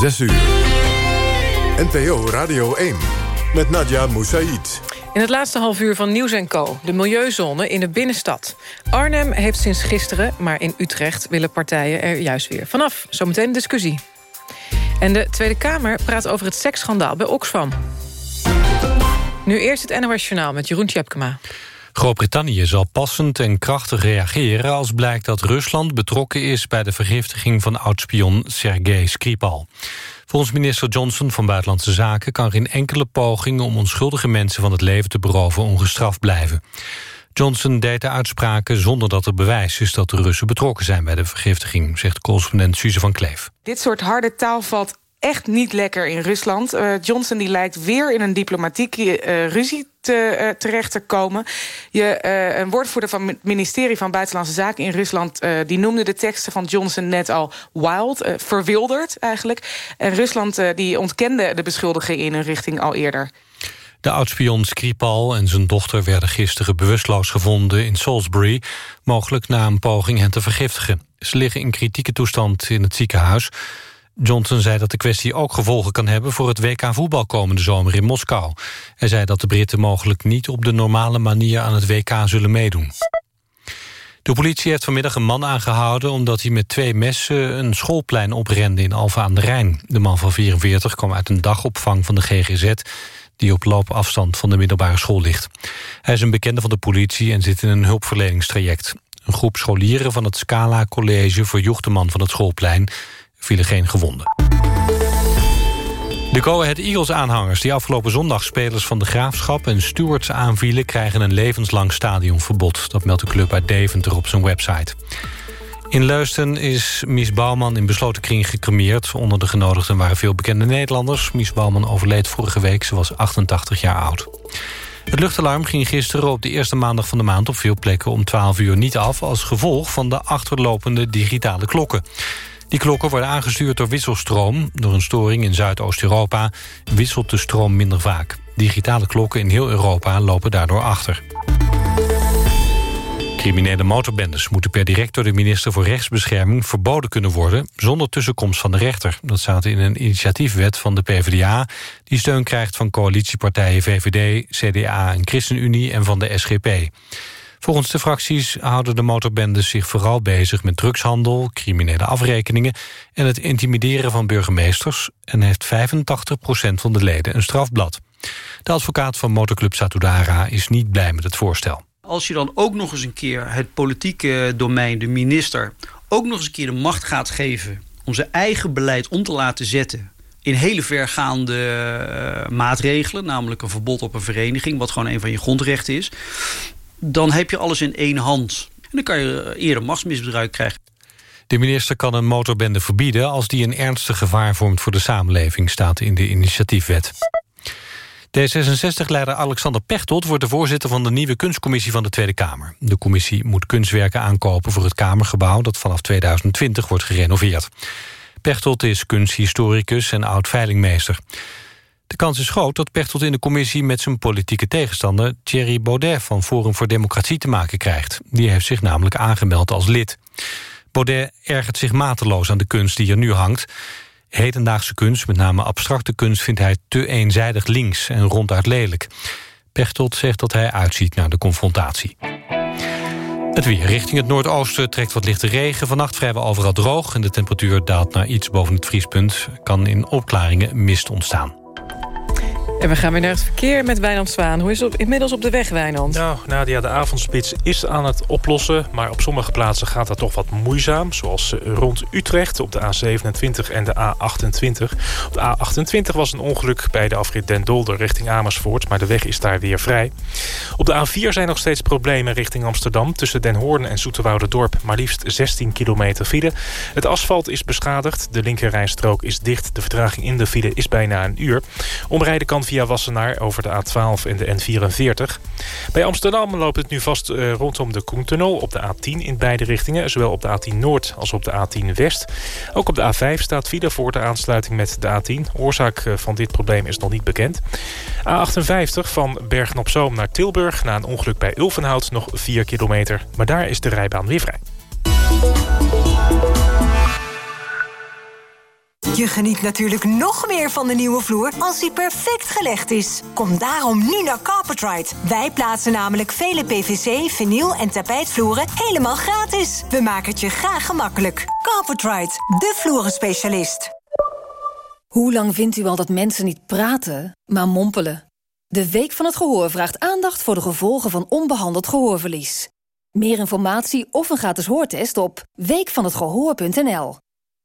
6 uur. NPO Radio 1 met Nadia Moussaïd. In het laatste half uur van Nieuws Co. De milieuzone in de binnenstad. Arnhem heeft sinds gisteren, maar in Utrecht willen partijen er juist weer vanaf. Zometeen discussie. En de Tweede Kamer praat over het seksschandaal bij Oxfam. Nu eerst het NOS Journaal met Jeroen Tjepkema. Groot-Brittannië zal passend en krachtig reageren... als blijkt dat Rusland betrokken is bij de vergiftiging van oudspion Sergei Skripal. Volgens minister Johnson van Buitenlandse Zaken... kan geen enkele poging om onschuldige mensen van het leven te beroven ongestraft blijven. Johnson deed de uitspraken zonder dat er bewijs is... dat de Russen betrokken zijn bij de vergiftiging... zegt correspondent Suze van Kleef. Dit soort harde taal valt echt niet lekker in Rusland. Uh, Johnson die lijkt weer in een diplomatieke uh, ruzie te, uh, terecht te komen. Je, een woordvoerder van het ministerie van Buitenlandse Zaken in Rusland... die noemde de teksten van Johnson net al wild, verwilderd eigenlijk. En Rusland die ontkende de beschuldiging in hun richting al eerder. De oudspion Skripal en zijn dochter werden gisteren bewusteloos gevonden in Salisbury... mogelijk na een poging hen te vergiftigen. Ze liggen in kritieke toestand in het ziekenhuis... Johnson zei dat de kwestie ook gevolgen kan hebben... voor het WK voetbal komende zomer in Moskou. Hij zei dat de Britten mogelijk niet op de normale manier... aan het WK zullen meedoen. De politie heeft vanmiddag een man aangehouden... omdat hij met twee messen een schoolplein oprende in Alfa aan de Rijn. De man van 44 kwam uit een dagopvang van de GGZ... die op loopafstand van de middelbare school ligt. Hij is een bekende van de politie en zit in een hulpverleningstraject. Een groep scholieren van het Scala College verjoeg de man van het schoolplein vielen geen gewonden. De Go Ahead Eagles-aanhangers die afgelopen zondag spelers van de Graafschap en Stewards aanvielen... krijgen een levenslang stadionverbod. Dat meldt de club uit Deventer op zijn website. In Leusden is Mies Bouwman in besloten kring gecremeerd. Onder de genodigden waren veel bekende Nederlanders. Mies Bouwman overleed vorige week, ze was 88 jaar oud. Het luchtalarm ging gisteren op de eerste maandag van de maand... op veel plekken om 12 uur niet af... als gevolg van de achterlopende digitale klokken. Die klokken worden aangestuurd door wisselstroom. Door een storing in Zuidoost-Europa wisselt de stroom minder vaak. Digitale klokken in heel Europa lopen daardoor achter. Criminele motorbendes moeten per direct door de minister voor Rechtsbescherming verboden kunnen worden zonder tussenkomst van de rechter. Dat staat in een initiatiefwet van de PvdA die steun krijgt van coalitiepartijen VVD, CDA en ChristenUnie en van de SGP. Volgens de fracties houden de motorbendes zich vooral bezig met drugshandel, criminele afrekeningen en het intimideren van burgemeesters en heeft 85% van de leden een strafblad. De advocaat van motorclub Satudara is niet blij met het voorstel. Als je dan ook nog eens een keer het politieke domein, de minister... ook nog eens een keer de macht gaat geven om zijn eigen beleid om te laten zetten in hele vergaande uh, maatregelen, namelijk een verbod op een vereniging, wat gewoon een van je grondrechten is dan heb je alles in één hand. En dan kan je eerder machtsmisbruik krijgen. De minister kan een motorbende verbieden... als die een ernstig gevaar vormt voor de samenleving... staat in de initiatiefwet. D66-leider Alexander Pechtold wordt de voorzitter van de nieuwe kunstcommissie van de Tweede Kamer. De commissie moet kunstwerken aankopen voor het Kamergebouw dat vanaf 2020 wordt gerenoveerd. Pechtold is kunsthistoricus en oud-veilingmeester. De kans is groot dat Pechtold in de commissie met zijn politieke tegenstander Thierry Baudet van Forum voor Democratie te maken krijgt. Die heeft zich namelijk aangemeld als lid. Baudet ergert zich mateloos aan de kunst die er nu hangt. Hedendaagse kunst, met name abstracte kunst, vindt hij te eenzijdig links en ronduit lelijk. Pechtold zegt dat hij uitziet naar de confrontatie. Het weer. Richting het noordoosten trekt wat lichte regen. Vannacht vrijwel overal droog en de temperatuur daalt naar iets boven het vriespunt. Kan in opklaringen mist ontstaan. En we gaan weer naar het verkeer met Wijnand Zwaan. Hoe is het inmiddels op de weg, Wijnand? Nou, Nadia, de avondspits is aan het oplossen... maar op sommige plaatsen gaat dat toch wat moeizaam. Zoals eh, rond Utrecht op de A27 en de A28. Op de A28 was een ongeluk bij de afrit Den Dolder richting Amersfoort... maar de weg is daar weer vrij. Op de A4 zijn nog steeds problemen richting Amsterdam... tussen Den Hoorn en Dorp, maar liefst 16 kilometer file. Het asfalt is beschadigd, de linkerrijstrook is dicht... de vertraging in de file is bijna een uur. Omrijden kan via Wassenaar over de A12 en de N44. Bij Amsterdam loopt het nu vast uh, rondom de Koentunnel op de A10 in beide richtingen. Zowel op de A10 Noord als op de A10 West. Ook op de A5 staat file voor de aansluiting met de A10. Oorzaak eh, van dit probleem is nog niet bekend. A58 van Bergen op Zoom naar Tilburg. Na een ongeluk bij Ulvenhout nog 4 kilometer. Maar daar is de rijbaan weer vrij. Je geniet natuurlijk nog meer van de nieuwe vloer als die perfect gelegd is. Kom daarom nu naar Carpetride. Wij plaatsen namelijk vele PVC, vinyl en tapijtvloeren helemaal gratis. We maken het je graag gemakkelijk. Carpetride, de vloerenspecialist. Hoe lang vindt u al dat mensen niet praten, maar mompelen? De Week van het Gehoor vraagt aandacht voor de gevolgen van onbehandeld gehoorverlies. Meer informatie of een gratis hoortest op weekvanhetgehoor.nl.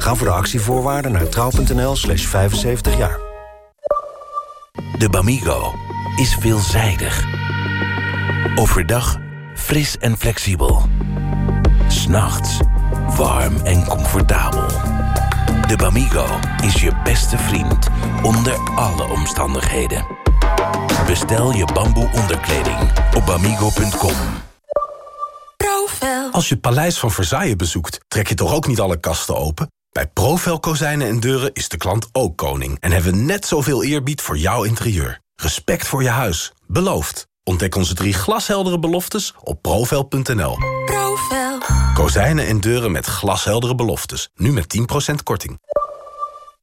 Ga voor de actievoorwaarden naar trouw.nl slash 75 jaar. De Bamigo is veelzijdig. Overdag fris en flexibel. S'nachts warm en comfortabel. De Bamigo is je beste vriend onder alle omstandigheden. Bestel je bamboe onderkleding op bamigo.com. Als je het paleis van Versailles bezoekt, trek je toch ook niet alle kasten open? Bij Profel Kozijnen en Deuren is de klant ook koning... en hebben we net zoveel eerbied voor jouw interieur. Respect voor je huis. Beloofd. Ontdek onze drie glasheldere beloftes op profel.nl. Profel. Kozijnen en deuren met glasheldere beloftes. Nu met 10% korting.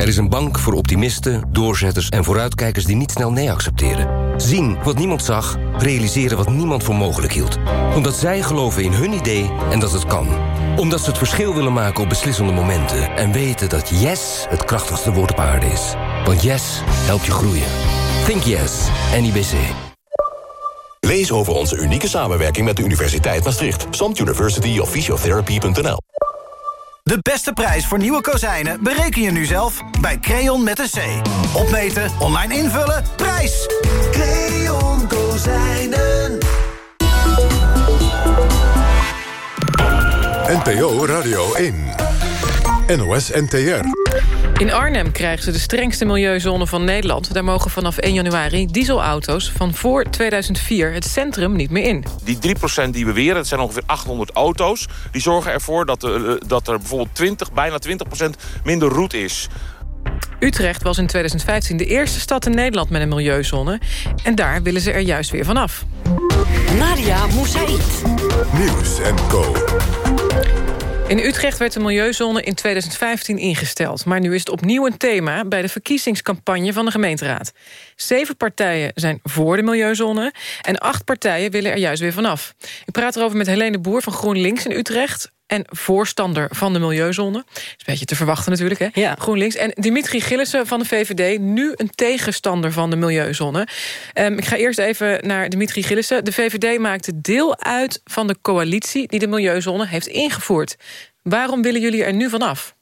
Er is een bank voor optimisten, doorzetters en vooruitkijkers die niet snel nee accepteren. Zien wat niemand zag, realiseren wat niemand voor mogelijk hield. Omdat zij geloven in hun idee en dat het kan. Omdat ze het verschil willen maken op beslissende momenten. En weten dat yes het krachtigste woord op aarde is. Want yes helpt je groeien. Think yes, NIBC. Lees over onze unieke samenwerking met de Universiteit Maastricht. SOMT University of Physiotherapy.nl De beste prijs voor nieuwe kozijnen bereken je nu zelf bij Creon met een C. Opmeten, online invullen, prijs! Creon Kozijnen. NPO Radio 1. NOS NTR. In Arnhem krijgen ze de strengste milieuzone van Nederland. Daar mogen vanaf 1 januari dieselauto's van voor 2004 het centrum niet meer in. Die 3% die we weren, dat zijn ongeveer 800 auto's... die zorgen ervoor dat, er, dat er bijvoorbeeld 20, bijna 20% minder roet is. Utrecht was in 2015 de eerste stad in Nederland met een milieuzone. En daar willen ze er juist weer vanaf. Nadia Moussaïd. Nieuws en Co. In Utrecht werd de milieuzone in 2015 ingesteld. Maar nu is het opnieuw een thema bij de verkiezingscampagne van de gemeenteraad. Zeven partijen zijn voor de milieuzone... en acht partijen willen er juist weer vanaf. Ik praat erover met Helene Boer van GroenLinks in Utrecht en voorstander van de milieuzone. Is een beetje te verwachten natuurlijk, hè? Ja. GroenLinks. En Dimitri Gillissen van de VVD, nu een tegenstander van de milieuzone. Um, ik ga eerst even naar Dimitri Gillissen. De VVD maakte deel uit van de coalitie... die de milieuzone heeft ingevoerd. Waarom willen jullie er nu vanaf?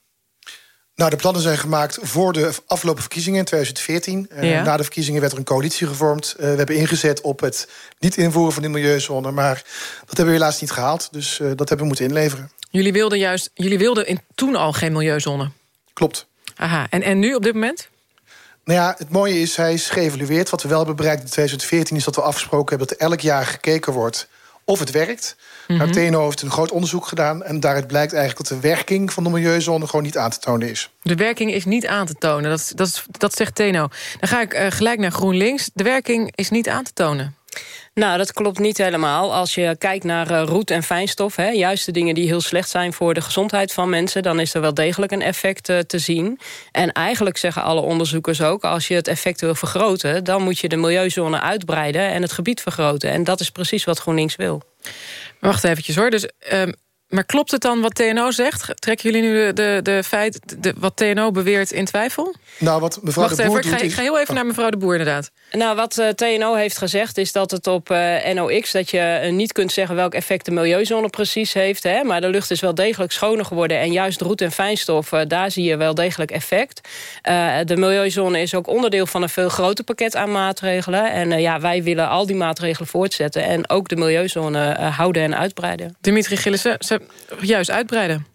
Nou, de plannen zijn gemaakt voor de afgelopen verkiezingen in 2014. Uh, Ja. Na de verkiezingen werd er een coalitie gevormd. Uh, we hebben ingezet op het niet invoeren van de milieuzone... maar dat hebben we helaas niet gehaald. Dus uh, dat hebben we moeten inleveren. Jullie wilden, juist, jullie wilden in, toen al geen milieuzone? Klopt. Aha, en, en nu op dit moment? Nou ja, het mooie is, hij is geëvalueerd. Wat we wel hebben bereikt in 2014 is dat we afgesproken hebben... dat er elk jaar gekeken wordt of het werkt. Maar TNO heeft een groot onderzoek gedaan... en daaruit blijkt eigenlijk dat de werking van de milieuzone... gewoon niet aan te tonen is. De werking is niet aan te tonen, dat, dat, dat zegt Teno. Dan ga ik uh, gelijk naar GroenLinks. De werking is niet aan te tonen. Nou, dat klopt niet helemaal. Als je kijkt naar uh, roet en fijnstof... Hè, juist de dingen die heel slecht zijn voor de gezondheid van mensen... dan is er wel degelijk een effect uh, te zien. En eigenlijk zeggen alle onderzoekers ook... als je het effect wil vergroten... dan moet je de milieuzone uitbreiden en het gebied vergroten. En dat is precies wat GroenLinks wil. Wacht eventjes hoor. Dus uh, Maar klopt het dan wat TNO zegt? Trekken jullie nu de, de, de feit, de, wat TNO beweert in twijfel? Nou, wat mevrouw Wacht de Boer even, ik ga, doet ik ga heel even Oh. naar mevrouw de Boer inderdaad. Nou, wat eh, TNO heeft gezegd is dat het op eh, NOx... dat je eh, niet kunt zeggen welk effect de milieuzone precies heeft. Hè, maar de lucht is wel degelijk schoner geworden. En juist roet en fijnstof, daar zie je wel degelijk effect. Eh, de milieuzone is ook onderdeel van een veel groter pakket aan maatregelen. En eh, ja, wij willen al die maatregelen voortzetten... en ook de milieuzone houden en uitbreiden. Dimitri Gillissen, ze juist uitbreiden.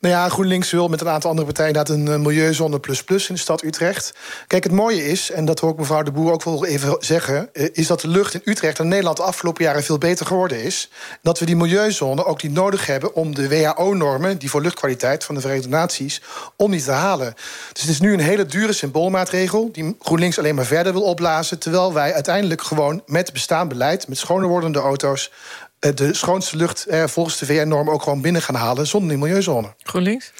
Nou ja, GroenLinks wil met een aantal andere partijen... inderdaad een eh, milieuzone plus plus in de stad Utrecht. Kijk, het mooie is, en dat hoor ik mevrouw de Boer ook wel even zeggen... eh, is dat de lucht in Utrecht en Nederland de afgelopen jaren veel beter geworden is. Dat we die milieuzone ook niet nodig hebben om de WHO-normen... die voor luchtkwaliteit van de Verenigde Naties, om die te halen. Dus het is nu een hele dure symboolmaatregel... die GroenLinks alleen maar verder wil opblazen... terwijl wij uiteindelijk gewoon met bestaand beleid... met schoner wordende auto's de schoonste lucht eh, volgens de VN-norm ook gewoon binnen gaan halen zonder die milieuzone. GroenLinks?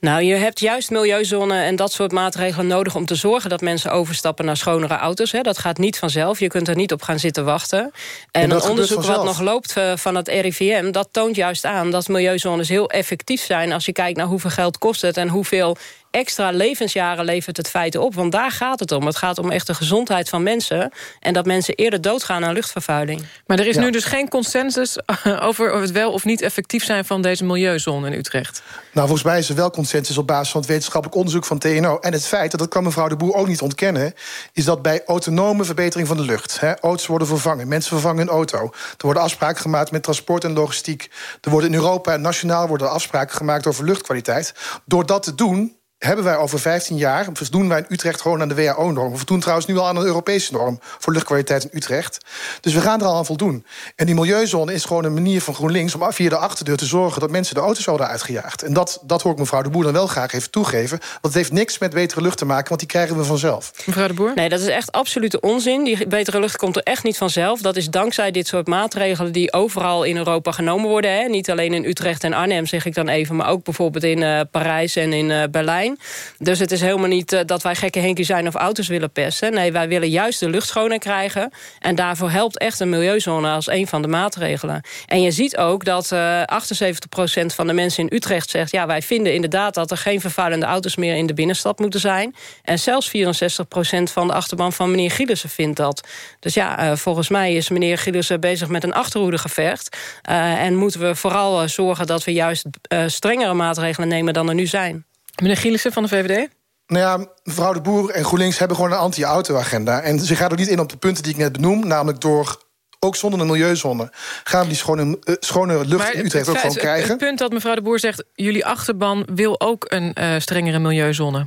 Nou, je hebt juist milieuzone en dat soort maatregelen nodig... om te zorgen dat mensen overstappen naar schonere auto's. Hè. Dat gaat niet vanzelf. Je kunt er niet op gaan zitten wachten. En En een onderzoek wat nog loopt eh, van het RIVM... dat toont juist aan dat milieuzones heel effectief zijn... als je kijkt naar hoeveel geld kost het... en hoeveel extra levensjaren levert het feite op. Want daar gaat het om. Het gaat om echt de gezondheid van mensen... en dat mensen eerder doodgaan aan luchtvervuiling. Maar er is Ja. nu dus geen consensus over of het wel of niet effectief zijn van deze milieuzone in Utrecht. Nou, volgens mij is er wel consensus op basis van het wetenschappelijk onderzoek van TNO. En het feit, dat kan mevrouw de Boer ook niet ontkennen... is dat bij autonome verbetering van de lucht... Hè, auto's worden vervangen, mensen vervangen hun auto... er worden afspraken gemaakt met transport en logistiek... er worden in Europa en nationaal worden afspraken gemaakt over luchtkwaliteit. Door dat te doen hebben wij over 15 jaar... doen wij in Utrecht gewoon aan de WHO-norm. We doen trouwens nu al aan een Europese norm... voor luchtkwaliteit in Utrecht. Dus we gaan er al aan voldoen. En die milieuzone is gewoon een manier van GroenLinks... om via de achterdeur te zorgen dat mensen de auto's worden uitgejaagd. En dat, dat hoor ik mevrouw de Boer dan wel graag even toegeven. Want het heeft niks met betere lucht te maken... want die krijgen we vanzelf. Mevrouw de Boer? Nee, dat is echt absolute onzin. Die betere lucht komt er echt niet vanzelf. Dat is dankzij dit soort maatregelen die overal in Europa genomen worden. Hè. Niet alleen in Utrecht en Arnhem, zeg ik dan even... maar ook bijvoorbeeld in eh, Parijs en in eh, Berlijn. Dus het is helemaal niet eh, dat wij gekke Henkie zijn of auto's willen pesten. Nee, wij willen juist de lucht schoner krijgen. En daarvoor helpt echt een milieuzone als een van de maatregelen. En je ziet ook dat eh 78% van de mensen in Utrecht zegt... ja, wij vinden inderdaad dat er geen vervuilende auto's meer in de binnenstad moeten zijn. En zelfs 64% van de achterban van meneer Gielissen vindt dat. Dus ja, eh, volgens mij is meneer Gielissen bezig met een achterhoedegevecht. Eh, en moeten we vooral eh, zorgen dat we juist eh, strengere maatregelen nemen dan er nu zijn. Meneer Gielissen van de VVD? Nou ja, mevrouw de Boer en GroenLinks hebben gewoon een anti-auto-agenda. En ze gaat ook niet in op de punten die ik net benoem... namelijk door, ook zonder een milieuzone... gaan we die schone, eh, schone lucht in Utrecht ook gewoon krijgen. Het punt dat mevrouw de Boer zegt... jullie achterban wil ook een eh, strengere milieuzone.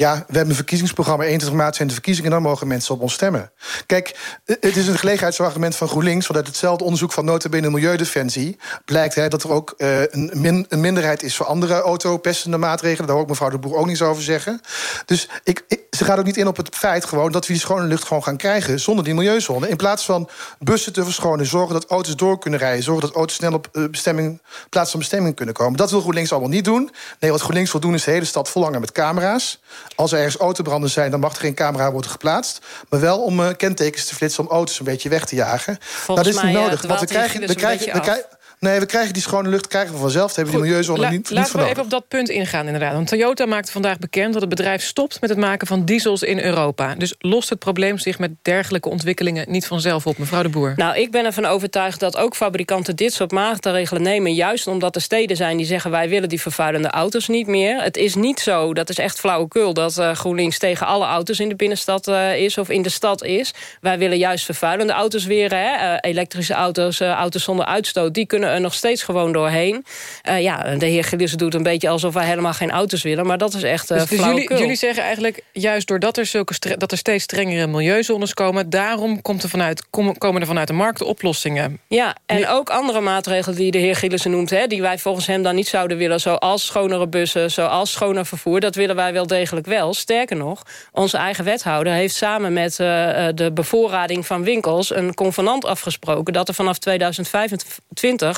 Ja, we hebben een verkiezingsprogramma. 21 maart zijn de verkiezingen, dan mogen mensen op ons stemmen. Kijk, eh, het is een gelegenheidsargument van GroenLinks... want uit hetzelfde onderzoek van notabene Milieudefensie... blijkt hè, dat er ook eh, een, min- een minderheid is voor andere autopestende maatregelen. Daar hoor ik mevrouw de Boer ook niets over zeggen. Dus ik, ik- ze gaat ook niet in op het feit gewoon... dat we die schone lucht gewoon gaan krijgen zonder die milieuzone. In plaats van bussen te verschonen, zorgen dat auto's door kunnen rijden... zorgen dat auto's snel op eh, bestemming, plaats van bestemming kunnen komen. Dat wil GroenLinks allemaal niet doen. Nee, wat GroenLinks wil doen is de hele stad volhangen met camera's. Als er ergens autobranden zijn, dan mag er geen camera worden geplaatst. Maar wel om eh, kentekens te flitsen om auto's een beetje weg te jagen. nou, dat is mij, niet eh, nodig. Want we dwaalt die krijgen, we Gilles nee, we krijgen die schone lucht krijgen we vanzelf. Dat hebben we die milieuzone La- niet, niet laten we even op dat punt ingaan inderdaad. Want Toyota maakte vandaag bekend dat het bedrijf stopt... met het maken van diesels in Europa. Dus lost het probleem zich met dergelijke ontwikkelingen... niet vanzelf op, mevrouw de Boer? Nou, ik ben ervan overtuigd dat ook fabrikanten dit soort maatregelen nemen... juist omdat er steden zijn die zeggen... wij willen die vervuilende auto's niet meer. Het is niet zo, dat is echt flauwekul... dat eh, GroenLinks tegen alle auto's in de binnenstad eh, is of in de stad is. Wij willen juist vervuilende auto's weer. Hè? Eh, elektrische auto's, auto's zonder uitstoot... die kunnen er nog steeds gewoon doorheen. Eh, ja, de heer Gillissen doet een beetje alsof wij helemaal geen auto's willen... maar dat is echt uh, Dus, dus jullie, jullie zeggen eigenlijk, juist doordat er, zulke dat er steeds strengere milieuzones komen... daarom komt er vanuit, kom- komen er vanuit de markt oplossingen. Ja, en ook andere maatregelen die de heer Gillissen noemt... Hè, die wij volgens hem dan niet zouden willen... zoals schonere bussen, zoals schoner vervoer... dat willen wij wel degelijk wel. Sterker nog, onze eigen wethouder heeft samen met eh, eh, de bevoorrading van winkels... een convenant afgesproken dat er vanaf 2025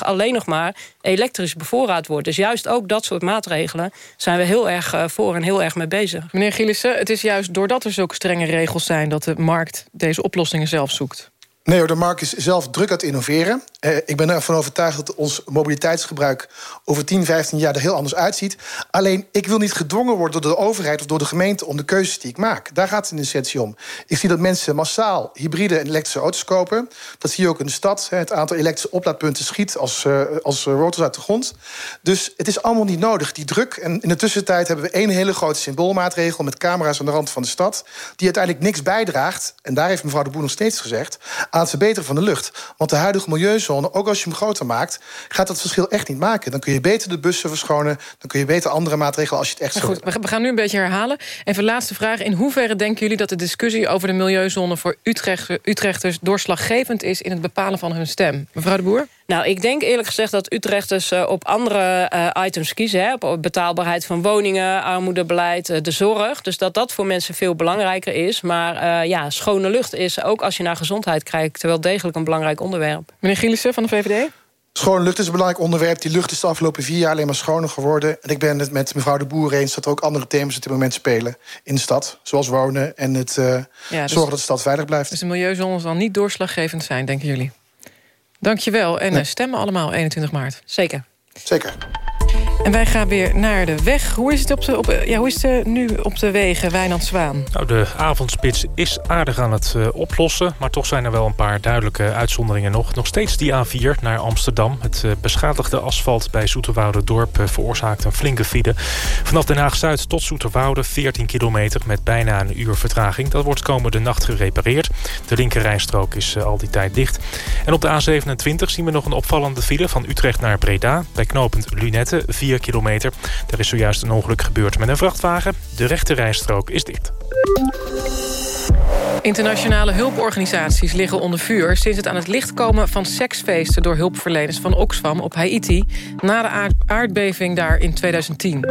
alleen nog maar elektrisch bevoorraad wordt. Dus juist ook dat soort maatregelen zijn we heel erg eh, voor en heel erg mee bezig. Meneer Gillissen, het is juist doordat er zulke strenge regels zijn... dat de markt deze oplossingen zelf zoekt. Nee hoor, de markt is zelf druk aan het innoveren. Eh, ik ben ervan overtuigd dat ons mobiliteitsgebruik over 10, 15 jaar er heel anders uitziet. Alleen, ik wil niet gedwongen worden door de overheid of door de gemeente om de keuzes die ik maak. Daar gaat het in essentie om. Ik zie dat mensen massaal hybride en elektrische auto's kopen. Dat zie je ook in de stad. Het aantal elektrische oplaadpunten schiet als, uh, als rotors uit de grond. Dus het is allemaal niet nodig, die druk. En in de tussentijd hebben we één hele grote symboolmaatregel met camera's aan de rand van de stad. Die uiteindelijk niks bijdraagt. En daar heeft mevrouw de Boer nog steeds gezegd. Aan het verbeteren van de lucht. Want de huidige milieuzone, ook als je hem groter maakt. gaat dat verschil echt niet maken. Dan kun je beter de bussen verschonen. Dan kun je beter andere maatregelen als je het echt goed, We gaan nu een beetje herhalen. Even laatste vraag. In hoeverre denken jullie dat de discussie over de milieuzone voor Utrecht, Utrechters doorslaggevend is in het bepalen van hun stem? Mevrouw de Boer? Nou, ik denk eerlijk gezegd dat Utrechters uh, op andere uh, items kiezen. Hè, op betaalbaarheid van woningen, armoedebeleid, uh, de zorg. Dus dat dat voor mensen veel belangrijker is. Maar ja, schone lucht is ook als je naar gezondheid kijkt... wel degelijk een belangrijk onderwerp. Meneer Gielissen van de VVD? Schone lucht is een belangrijk onderwerp. Die lucht is de afgelopen vier jaar alleen maar schoner geworden. En ik ben het met mevrouw de Boer eens dat er ook andere thema's op dit moment spelen in de stad. Zoals wonen en het uh, ja, dus, zorgen dat de stad veilig blijft. Dus de milieuzone zal niet doorslaggevend zijn, denken jullie? Dankjewel. En nee. stemmen allemaal 21 maart. Zeker. Zeker. En wij gaan weer naar de weg. Hoe is het, op de, op, ja, hoe is het nu op de wegen, Wijnand Zwaan? Nou, de avondspits is aardig aan het uh, oplossen... maar toch zijn er wel een paar duidelijke uitzonderingen nog. Nog steeds die A4 naar Amsterdam. Het beschadigde asfalt bij Dorp uh, veroorzaakt een flinke file. Vanaf Den Haag-Zuid tot Zoeterwoude 14 kilometer... met bijna een uur vertraging. Dat wordt komende nacht gerepareerd. De linkerrijstrook is al die tijd dicht. En op de A27 zien we nog een opvallende file... van Utrecht naar Breda. Bij knooppunt Lunette 4 kilometer. Er is zojuist een ongeluk gebeurd met een vrachtwagen. De rechte rijstrook is dicht. Internationale hulporganisaties liggen onder vuur... sinds het aan het licht komen van seksfeesten... door hulpverleners van Oxfam op Haiti... na de aardbeving daar in 2010.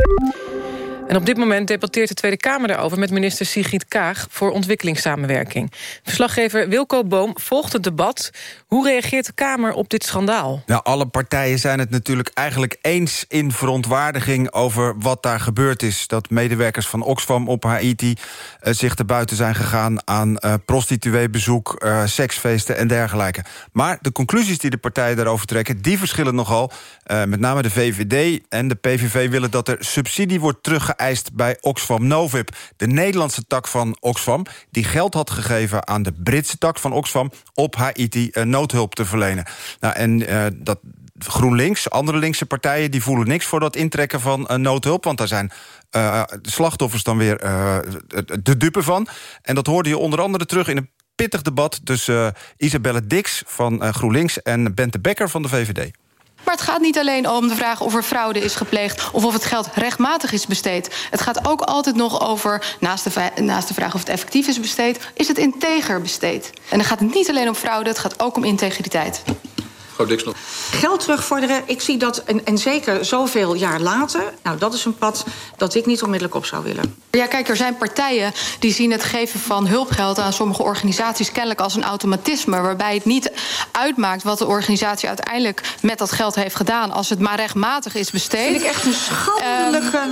En op dit moment debatteert de Tweede Kamer daarover... met minister Sigrid Kaag voor ontwikkelingssamenwerking. Verslaggever Wilco Boom volgt het debat. Hoe reageert de Kamer op dit schandaal? Nou, alle partijen zijn het natuurlijk eigenlijk eens in verontwaardiging... over wat daar gebeurd is. Dat medewerkers van Oxfam op Haiti uh, zich te buiten zijn gegaan... aan uh, prostitueebezoek, uh, seksfeesten en dergelijke. Maar de conclusies die de partijen daarover trekken... die verschillen nogal. met name de VVD en de PVV willen dat er subsidie wordt teruggeëist geëist bij Oxfam Novib. De Nederlandse tak van Oxfam, die geld had gegeven aan de Britse tak van Oxfam... op Haiti uh, noodhulp te verlenen. Nou, en uh, dat GroenLinks, andere linkse partijen... die voelen niks voor dat intrekken van uh, noodhulp... want daar zijn de slachtoffers dan weer de dupe van. En dat hoorde je onder andere terug in een pittig debat... tussen Isabelle Dix van GroenLinks en Bente Becker van de VVD. Maar het gaat niet alleen om de vraag of er fraude is gepleegd... of of het geld rechtmatig is besteed. Het gaat ook altijd nog over, naast de, naast de vraag of het effectief is besteed... is het integer besteed. En dan gaat het niet alleen om fraude, het gaat ook om integriteit. Mevrouw Geld terugvorderen, ik zie dat, en, en zeker zoveel jaar later... nou, dat is een pad dat ik niet onmiddellijk op zou willen. Ja, kijk, er zijn partijen die zien het geven van hulpgeld... aan sommige organisaties kennelijk als een automatisme... waarbij het niet uitmaakt wat de organisatie uiteindelijk met dat geld heeft gedaan... als het maar rechtmatig is besteed. Dat vind ik echt een schandelijke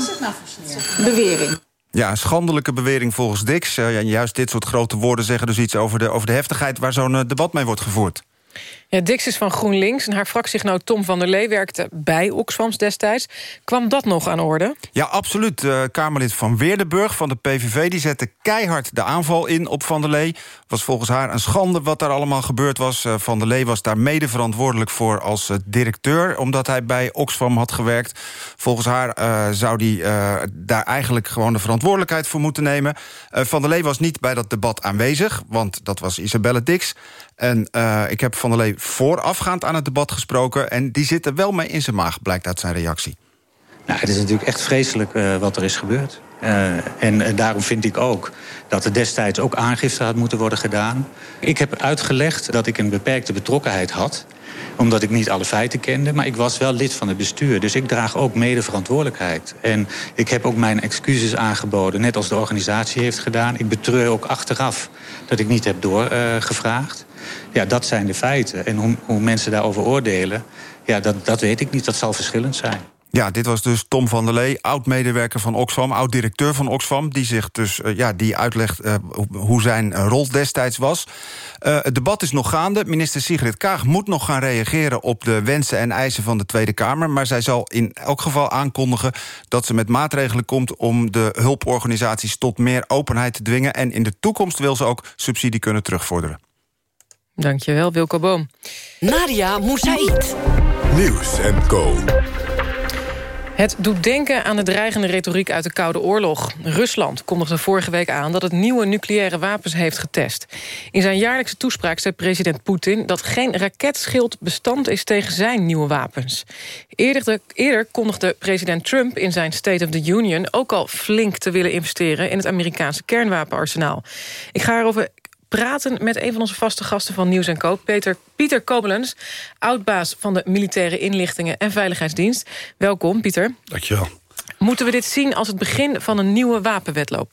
uh, bewering. Ja, een schandelijke bewering volgens Dix. Uh, juist dit soort grote woorden zeggen dus iets over de, over de heftigheid... waar zo'n uh, debat mee wordt gevoerd. Ja, Dix is van GroenLinks en haar fractiegenoot Tom van der Lee... werkte bij Oxfams destijds. Kwam dat nog aan orde? Ja, absoluut. Uh, Kamerlid van Weerdenburg van de PVV... die zette keihard de aanval in op Van der Lee. was volgens haar een schande wat daar allemaal gebeurd was. Uh, van der Lee was daar mede verantwoordelijk voor als uh, directeur... omdat hij bij Oxfam had gewerkt. Volgens haar zou hij daar eigenlijk gewoon de verantwoordelijkheid voor moeten nemen. van der Lee was niet bij dat debat aanwezig... want dat was Isabelle Dix... En ik heb Van der Lee voorafgaand aan het debat gesproken... en die zit er wel mee in zijn maag, blijkt uit zijn reactie. Nou, het is natuurlijk echt vreselijk uh, wat er is gebeurd. Uh, en, en daarom vind ik ook dat er destijds ook aangifte had moeten worden gedaan. Ik heb uitgelegd dat ik een beperkte betrokkenheid had omdat ik niet alle feiten kende. Maar ik was wel lid van het bestuur. Dus ik draag ook mede verantwoordelijkheid. En ik heb ook mijn excuses aangeboden, net als de organisatie heeft gedaan. Ik betreur ook achteraf dat ik niet heb doorgevraagd. Ja, dat zijn de feiten. En hoe, hoe mensen daarover oordelen, ja, dat, dat weet ik niet. Dat zal verschillend zijn. Ja, dit was dus Tom van der Lee, oud-medewerker van Oxfam... oud-directeur van Oxfam, die zich dus uh, ja, die uitlegt uh, hoe zijn rol destijds was. Uh, het debat is nog gaande. Minister Sigrid Kaag moet nog gaan reageren op de wensen en eisen van de Tweede Kamer... maar zij zal in elk geval aankondigen dat ze met maatregelen komt... om de hulporganisaties tot meer openheid te dwingen... en in de toekomst wil ze ook subsidie kunnen terugvorderen. Dankjewel, Wilco Boom. Nadia Moussaïd. Nieuws en Co. Het doet denken aan de dreigende retoriek uit de Koude Oorlog. Rusland kondigde vorige week aan dat het nieuwe nucleaire wapens heeft getest. In zijn jaarlijkse toespraak zei president Poetin... dat geen raketschild bestand is tegen zijn nieuwe wapens. Eerder, de, eerder kondigde president Trump in zijn State of the Union... ook al flink te willen investeren in het Amerikaanse kernwapenarsenaal. Ik ga erover praten met een van onze vaste gasten van Nieuws en Koop. Peter, Pieter Kobelens, oudbaas van de Militaire Inlichtingen en Veiligheidsdienst. Welkom, Pieter. Dankjewel. Moeten we dit zien als het begin van een nieuwe wapenwetloop?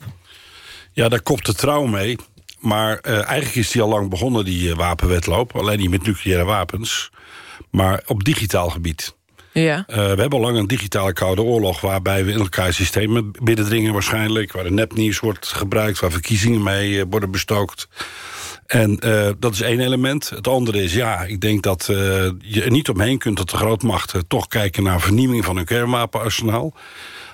Ja, daar kopt de trouw mee. Maar uh, eigenlijk is die al lang begonnen, die uh, wapenwetloop. Alleen niet met nucleaire wapens, maar op digitaal gebied. Ja. Uh, we hebben al lang een digitale koude oorlog... waarbij we in elkaar systemen binnendringen waarschijnlijk... waar de nepnieuws wordt gebruikt, waar verkiezingen mee uh, worden bestookt. En uh, dat is één element. Het andere is, ja, ik denk dat je er niet omheen kunt... dat de grootmachten toch kijken naar vernieuwing van hun kernwapenarsenaal.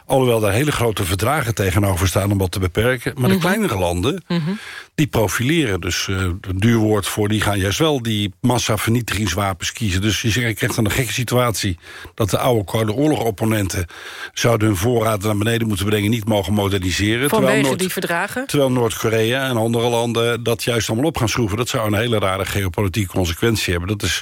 Alhoewel daar hele grote verdragen tegenover staan om dat te beperken. Maar mm -hmm. de kleinere landen, mm -hmm. die profileren. Dus uh, een duur woord voor, die gaan juist wel die massavernietigingswapens kiezen. Dus je krijgt dan een gekke situatie... dat de oude Koude Oorlog-opponenten... zouden hun voorraad naar beneden moeten brengen... niet mogen moderniseren. Vanwege Noord, die verdragen? Terwijl Noord-Korea en andere landen dat juist allemaal op gaan schroeven. Dat zou een hele rare geopolitieke consequentie hebben. Dat is...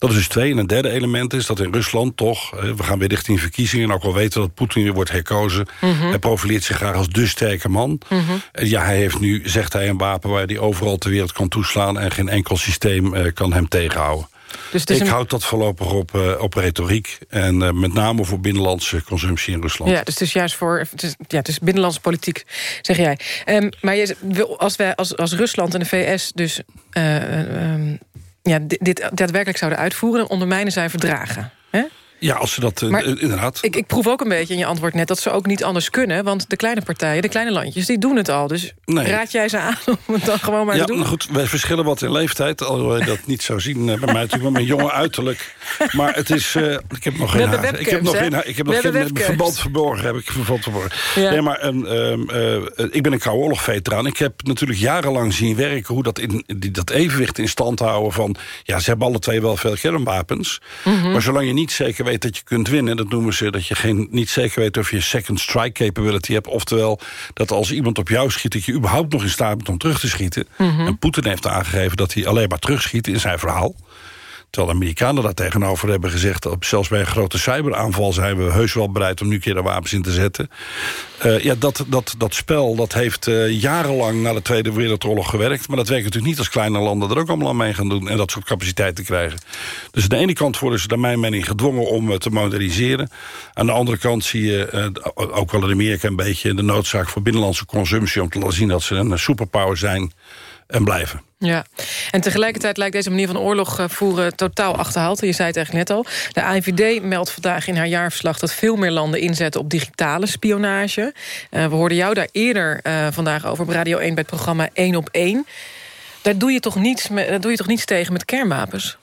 Dat is dus twee. En een derde element is dat in Rusland toch... we gaan weer richting verkiezingen... en ook al weten dat Poetin weer wordt herkozen... Mm -hmm. hij profileert zich graag als de sterke man. Mm -hmm. Ja, hij heeft nu, zegt hij, een wapen... waar hij overal ter wereld kan toeslaan... en geen enkel systeem uh, kan hem tegenhouden. Dus ik een... houd dat voorlopig op, uh, op retoriek. En uh, met name voor binnenlandse consumptie in Rusland. Ja, dus het is juist voor het is, ja, het is binnenlandse politiek, zeg jij. Um, maar je, als wij als, als Rusland en de VS dus... Um, ja, dit daadwerkelijk zouden uitvoeren... ondermijnen zij verdragen. Ja, als ze dat maar inderdaad... Ik, ik proef ook een beetje in je antwoord net... dat ze ook niet anders kunnen. Want de kleine partijen, de kleine landjes, die doen het al. Dus nee. raad jij ze aan om het dan gewoon maar ja, te doen? Nou goed, wij verschillen wat in leeftijd. Alhoewel je dat niet zou zien bij mij natuurlijk. Met mijn jonge uiterlijk. Maar het is... Uh, ik heb nog geen haar. Webcams, ik heb nog geen, ik heb nog geen verband verborgen. Heb ik verband verborgen. Ja. Nee, maar um, uh, ik ben een Koude Oorlog-veteraan. Ik heb natuurlijk jarenlang zien werken... hoe dat, in, die, dat evenwicht in stand houden van... ja, ze hebben alle twee wel veel kernwapens. Mm -hmm. Maar zolang je niet zeker weet dat je kunt winnen... En dat noemen ze dat je geen, niet zeker weet of je second strike capability hebt. Oftewel, dat als iemand op jou schiet... dat je überhaupt nog in staat bent om terug te schieten. Mm -hmm. En Poetin heeft aangegeven dat hij alleen maar terugschiet in zijn verhaal. Terwijl de Amerikanen daar tegenover hebben gezegd... dat zelfs bij een grote cyberaanval zijn we heus wel bereid... om nucleaire wapens in te zetten. Uh, ja, dat, dat, dat spel dat heeft uh, jarenlang na de Tweede Wereldoorlog gewerkt. Maar dat werkt natuurlijk niet als kleine landen er ook allemaal aan mee gaan doen... en dat soort capaciteit te krijgen. Dus aan de ene kant worden ze naar mijn mening gedwongen om uh, te moderniseren. Aan de andere kant zie je, ook wel in Amerika een beetje... de noodzaak voor binnenlandse consumptie... om te laten zien dat ze een superpower zijn en blijven. Ja, en tegelijkertijd lijkt deze manier van oorlog voeren totaal achterhaald. Je zei het eigenlijk net al. De AIVD meldt vandaag in haar jaarverslag dat veel meer landen inzetten op digitale spionage. Uh, we hoorden jou daar eerder uh, vandaag over op Radio 1 bij het programma 1 op 1. Daar doe je toch niets, daar doe je toch niets tegen met kernwapens?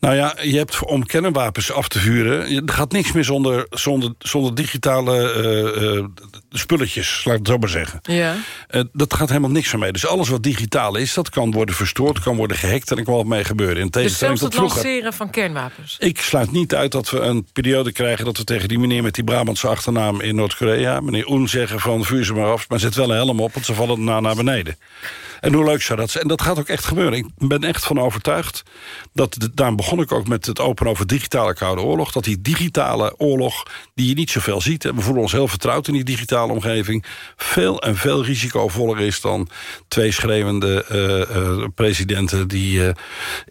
Nou ja, je hebt om kernwapens af te vuren... er gaat niks meer zonder, zonder, zonder digitale uh, uh, spulletjes, laat ik het zo maar zeggen. Ja. Uh, dat gaat helemaal niks meer mee. Dus alles wat digitaal is, dat kan worden verstoord... kan worden gehackt en er kan wat mee gebeuren. In dus zelfs het lanceren van kernwapens? Ik sluit niet uit dat we een periode krijgen... dat we tegen die meneer met die Brabantse achternaam in Noord-Korea... meneer Oen zeggen van vuur ze maar af... maar zet wel een helm op, want ze vallen daarna naar beneden. En hoe leuk zou dat zijn? En dat gaat ook echt gebeuren. Ik ben echt van overtuigd. Dat de, daarom begon ik ook met het open over digitale koude oorlog. Dat die digitale oorlog, die je niet zoveel ziet... en we voelen ons heel vertrouwd in die digitale omgeving... veel en veel risicovoller is dan twee schreeuwende uh, uh, presidenten... die uh,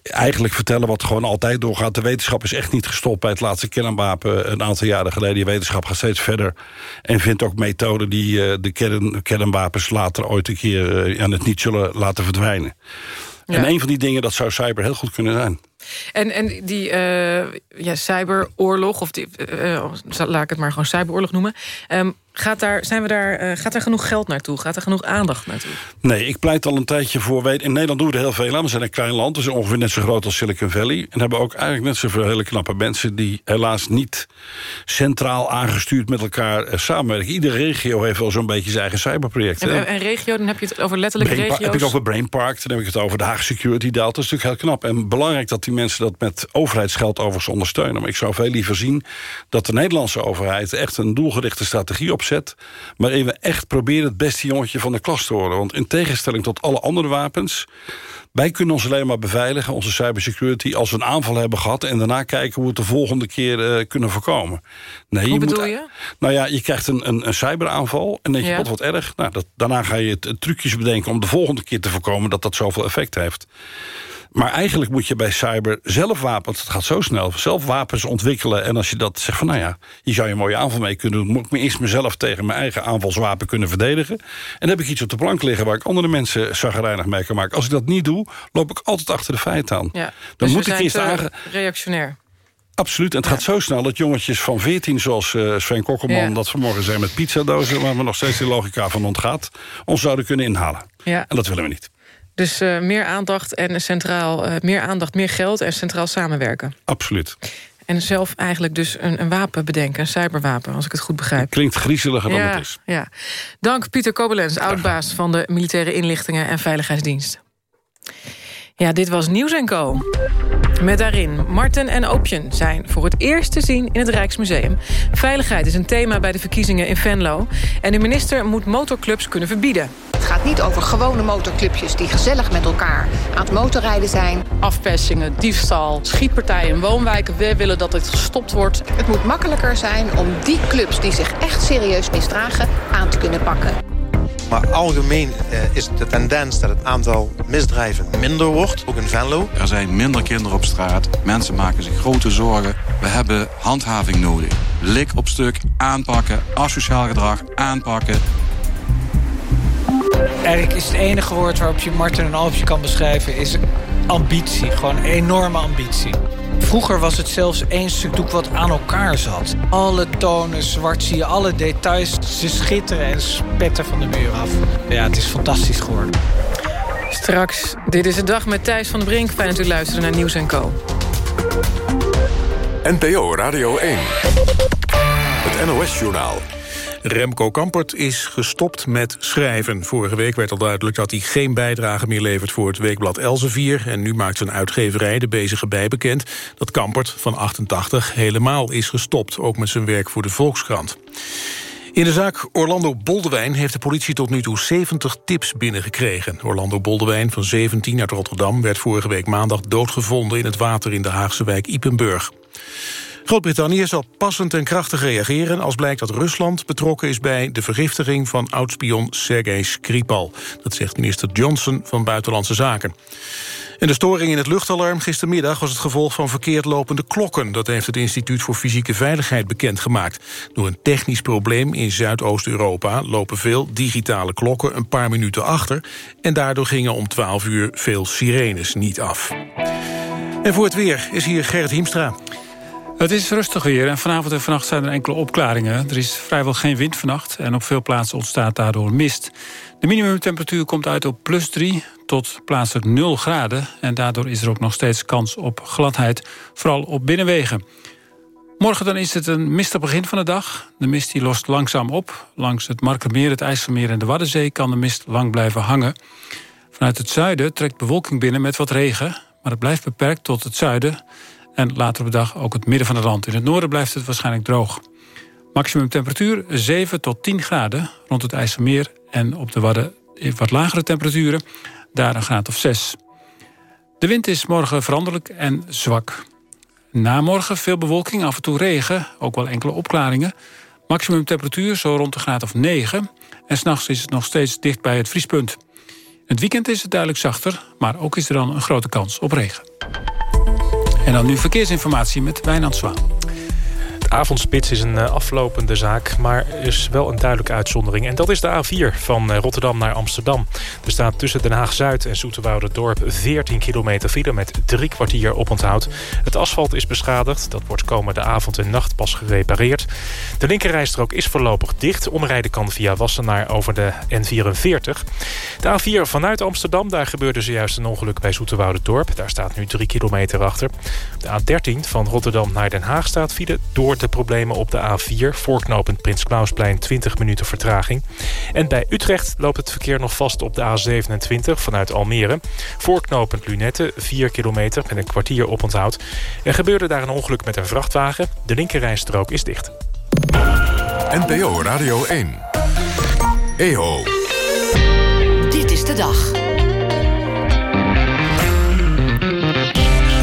eigenlijk vertellen wat gewoon altijd doorgaat. De wetenschap is echt niet gestopt bij het laatste kernwapen... een aantal jaren geleden. Die wetenschap gaat steeds verder. En vindt ook methoden die de kern, kernwapens later ooit een keer aan het niet zullen laten verdwijnen. Ja. En een van die dingen, dat zou cyber heel goed kunnen zijn. En, en die uh, ja, cyberoorlog, of die, uh, laat ik het maar gewoon cyberoorlog noemen... Um, Gaat daar, zijn we daar, uh, gaat er genoeg geld naartoe? Gaat er genoeg aandacht naartoe? Nee, ik pleit al een tijdje voor... in Nederland doen we er heel veel aan. We zijn een klein land. We zijn ongeveer net zo groot als Silicon Valley. En hebben ook eigenlijk net zoveel hele knappe mensen... die helaas niet centraal aangestuurd met elkaar uh, samenwerken. Iedere regio heeft wel zo'n beetje zijn eigen cyberproject. En, en, regio, dan heb je het over letterlijk Brain regio's? heb ik over Brain Park, dan heb ik het over de Haag Security Delta. Dat is natuurlijk heel knap. En belangrijk dat die mensen dat met overheidsgeld overigens ondersteunen. Maar ik zou veel liever zien dat de Nederlandse overheid... echt een doelgerichte strategie opzet waarin we echt proberen het beste jongetje van de klas te worden. Want in tegenstelling tot alle andere wapens... wij kunnen ons alleen maar beveiligen, onze cybersecurity... als we een aanval hebben gehad en daarna kijken... hoe we het de volgende keer uh, kunnen voorkomen. Nee, hoe je bedoel moet, je? Nou ja, je krijgt een, een, een cyberaanval en dan denk je, ja. wat, wat erg. Nou, dat, daarna ga je het, het trucjes bedenken om de volgende keer te voorkomen... dat dat zoveel effect heeft. Maar eigenlijk moet je bij cyber zelf wapens, het gaat zo snel, zelf wapens ontwikkelen. En als je dat zegt van, nou ja, hier zou je een mooie aanval mee kunnen doen... moet ik me eerst mezelf tegen mijn eigen aanvalswapen kunnen verdedigen. En dan heb ik iets op de plank liggen waar ik andere mensen zagrijnig mee kan maken. Als ik dat niet doe, loop ik altijd achter de feiten aan. Ja, dan dus moet ik eerst aange... reactionair. Absoluut, en het gaat zo snel dat jongetjes van 14... zoals uh, Sven Kokkelman ja. dat vanmorgen zijn met pizzadozen... waar we nog steeds de logica van ontgaat... ons zouden kunnen inhalen. Ja. En dat willen we niet. Dus uh, meer aandacht en centraal, uh, meer aandacht, meer geld en centraal samenwerken. Absoluut. En zelf eigenlijk dus een, een wapen bedenken, een cyberwapen, als ik het goed begrijp. Klinkt griezeliger ja, dan het is. Ja. Dank Pieter Kobelens, oud-baas van de Militaire Inlichtingen en Veiligheidsdienst. Ja, dit was Nieuws Co. Met daarin Marten en Opjen zijn voor het eerst te zien in het Rijksmuseum. Veiligheid is een thema bij de verkiezingen in Venlo. En de minister moet motorclubs kunnen verbieden. Het gaat niet over gewone motorclubjes die gezellig met elkaar aan het motorrijden zijn. Afpersingen, diefstal, schietpartijen in woonwijken. We willen dat het gestopt wordt. Het moet makkelijker zijn om die clubs die zich echt serieus misdragen aan te kunnen pakken. Maar algemeen eh, is de tendens dat het aantal misdrijven minder wordt, ook in Venlo. Er zijn minder kinderen op straat, mensen maken zich grote zorgen. We hebben handhaving nodig. Lik op stuk, aanpakken, asociaal gedrag, aanpakken. Eigenlijk is het enige woord waarop je Martin en Alfje kan beschrijven... is ambitie, gewoon enorme ambitie. Vroeger was het zelfs één stuk doek wat aan elkaar zat. Alle tonen zwart zie je, alle details. Ze schitteren en spetten van de muur af. Ja, het is fantastisch geworden. Straks, dit is de dag met Thijs van de Brink. Fijn dat u luistert naar Nieuws Co. NPO Radio 1. Het NOS-journaal. Remco Kampert is gestopt met schrijven. Vorige week werd al duidelijk dat hij geen bijdrage meer levert... voor het weekblad Elsevier. En nu maakt zijn uitgeverij de bezige bij bekend... dat Kampert van 88 helemaal is gestopt. Ook met zijn werk voor de Volkskrant. In de zaak Orlando Boldewijn heeft de politie tot nu toe 70 tips binnengekregen. Orlando Boldewijn van 17 uit Rotterdam werd vorige week maandag doodgevonden in het water in de Haagse wijk Ipenburg. Groot-Brittannië zal passend en krachtig reageren... als blijkt dat Rusland betrokken is bij de vergiftiging... van oudspion Sergei Skripal. Dat zegt minister Johnson van Buitenlandse Zaken. En de storing in het luchtalarm gistermiddag was het gevolg van verkeerd lopende klokken. Dat heeft het Instituut voor Fysieke Veiligheid bekendgemaakt. Door een technisch probleem in Zuidoost-Europa lopen veel digitale klokken een paar minuten achter. En daardoor gingen om 12 uur veel sirenes niet af. En voor het weer is hier Gerrit Hiemstra. Het is rustig weer en vanavond en vannacht zijn er enkele opklaringen. Er is vrijwel geen wind vannacht en op veel plaatsen ontstaat daardoor mist. De minimumtemperatuur komt uit op plus 3 tot plaatselijk 0 graden... en daardoor is er ook nog steeds kans op gladheid, vooral op binnenwegen. Morgen dan is het een mistig begin van de dag. De mist die lost langzaam op. Langs het Markermeer, het IJsselmeer en de Waddenzee... kan de mist lang blijven hangen. Vanuit het zuiden trekt bewolking binnen met wat regen... maar het blijft beperkt tot het zuiden... En later op de dag ook het midden van het land. In het noorden blijft het waarschijnlijk droog. Maximum temperatuur 7 tot 10 graden rond het IJsselmeer. En op de Wadden wat lagere temperaturen, daar een graad of 6. De wind is morgen veranderlijk en zwak. Na morgen veel bewolking, af en toe regen, ook wel enkele opklaringen. Maximum temperatuur zo rond de graad of 9. En s'nachts is het nog steeds dicht bij het vriespunt. Het weekend is het duidelijk zachter, maar ook is er dan een grote kans op regen. En dan nu verkeersinformatie met Wijnand Zwaan. Avondspits is een aflopende zaak, maar is wel een duidelijke uitzondering. En dat is de A4 van Rotterdam naar Amsterdam. Er staat tussen Den Haag-Zuid en Dorp 14 kilometer file met drie kwartier oponthoud. Het asfalt is beschadigd. Dat wordt komende avond en nacht pas gerepareerd. De linkerrijstrook is voorlopig dicht. Omrijden kan via Wassenaar over de N44. De A4 vanuit Amsterdam, daar gebeurde zojuist een ongeluk bij Dorp. Daar staat nu drie kilometer achter. De A13 van Rotterdam naar Den Haag staat file door de problemen op de A4. Voorknopend Prins Klausplein 20 minuten vertraging. En bij Utrecht loopt het verkeer nog vast op de A27 vanuit Almere. Voorknopend Lunette 4 kilometer met een kwartier oponthoud. Er gebeurde daar een ongeluk met een vrachtwagen. De linkerrijstrook is dicht. NPO Radio 1. EO. Dit is de dag.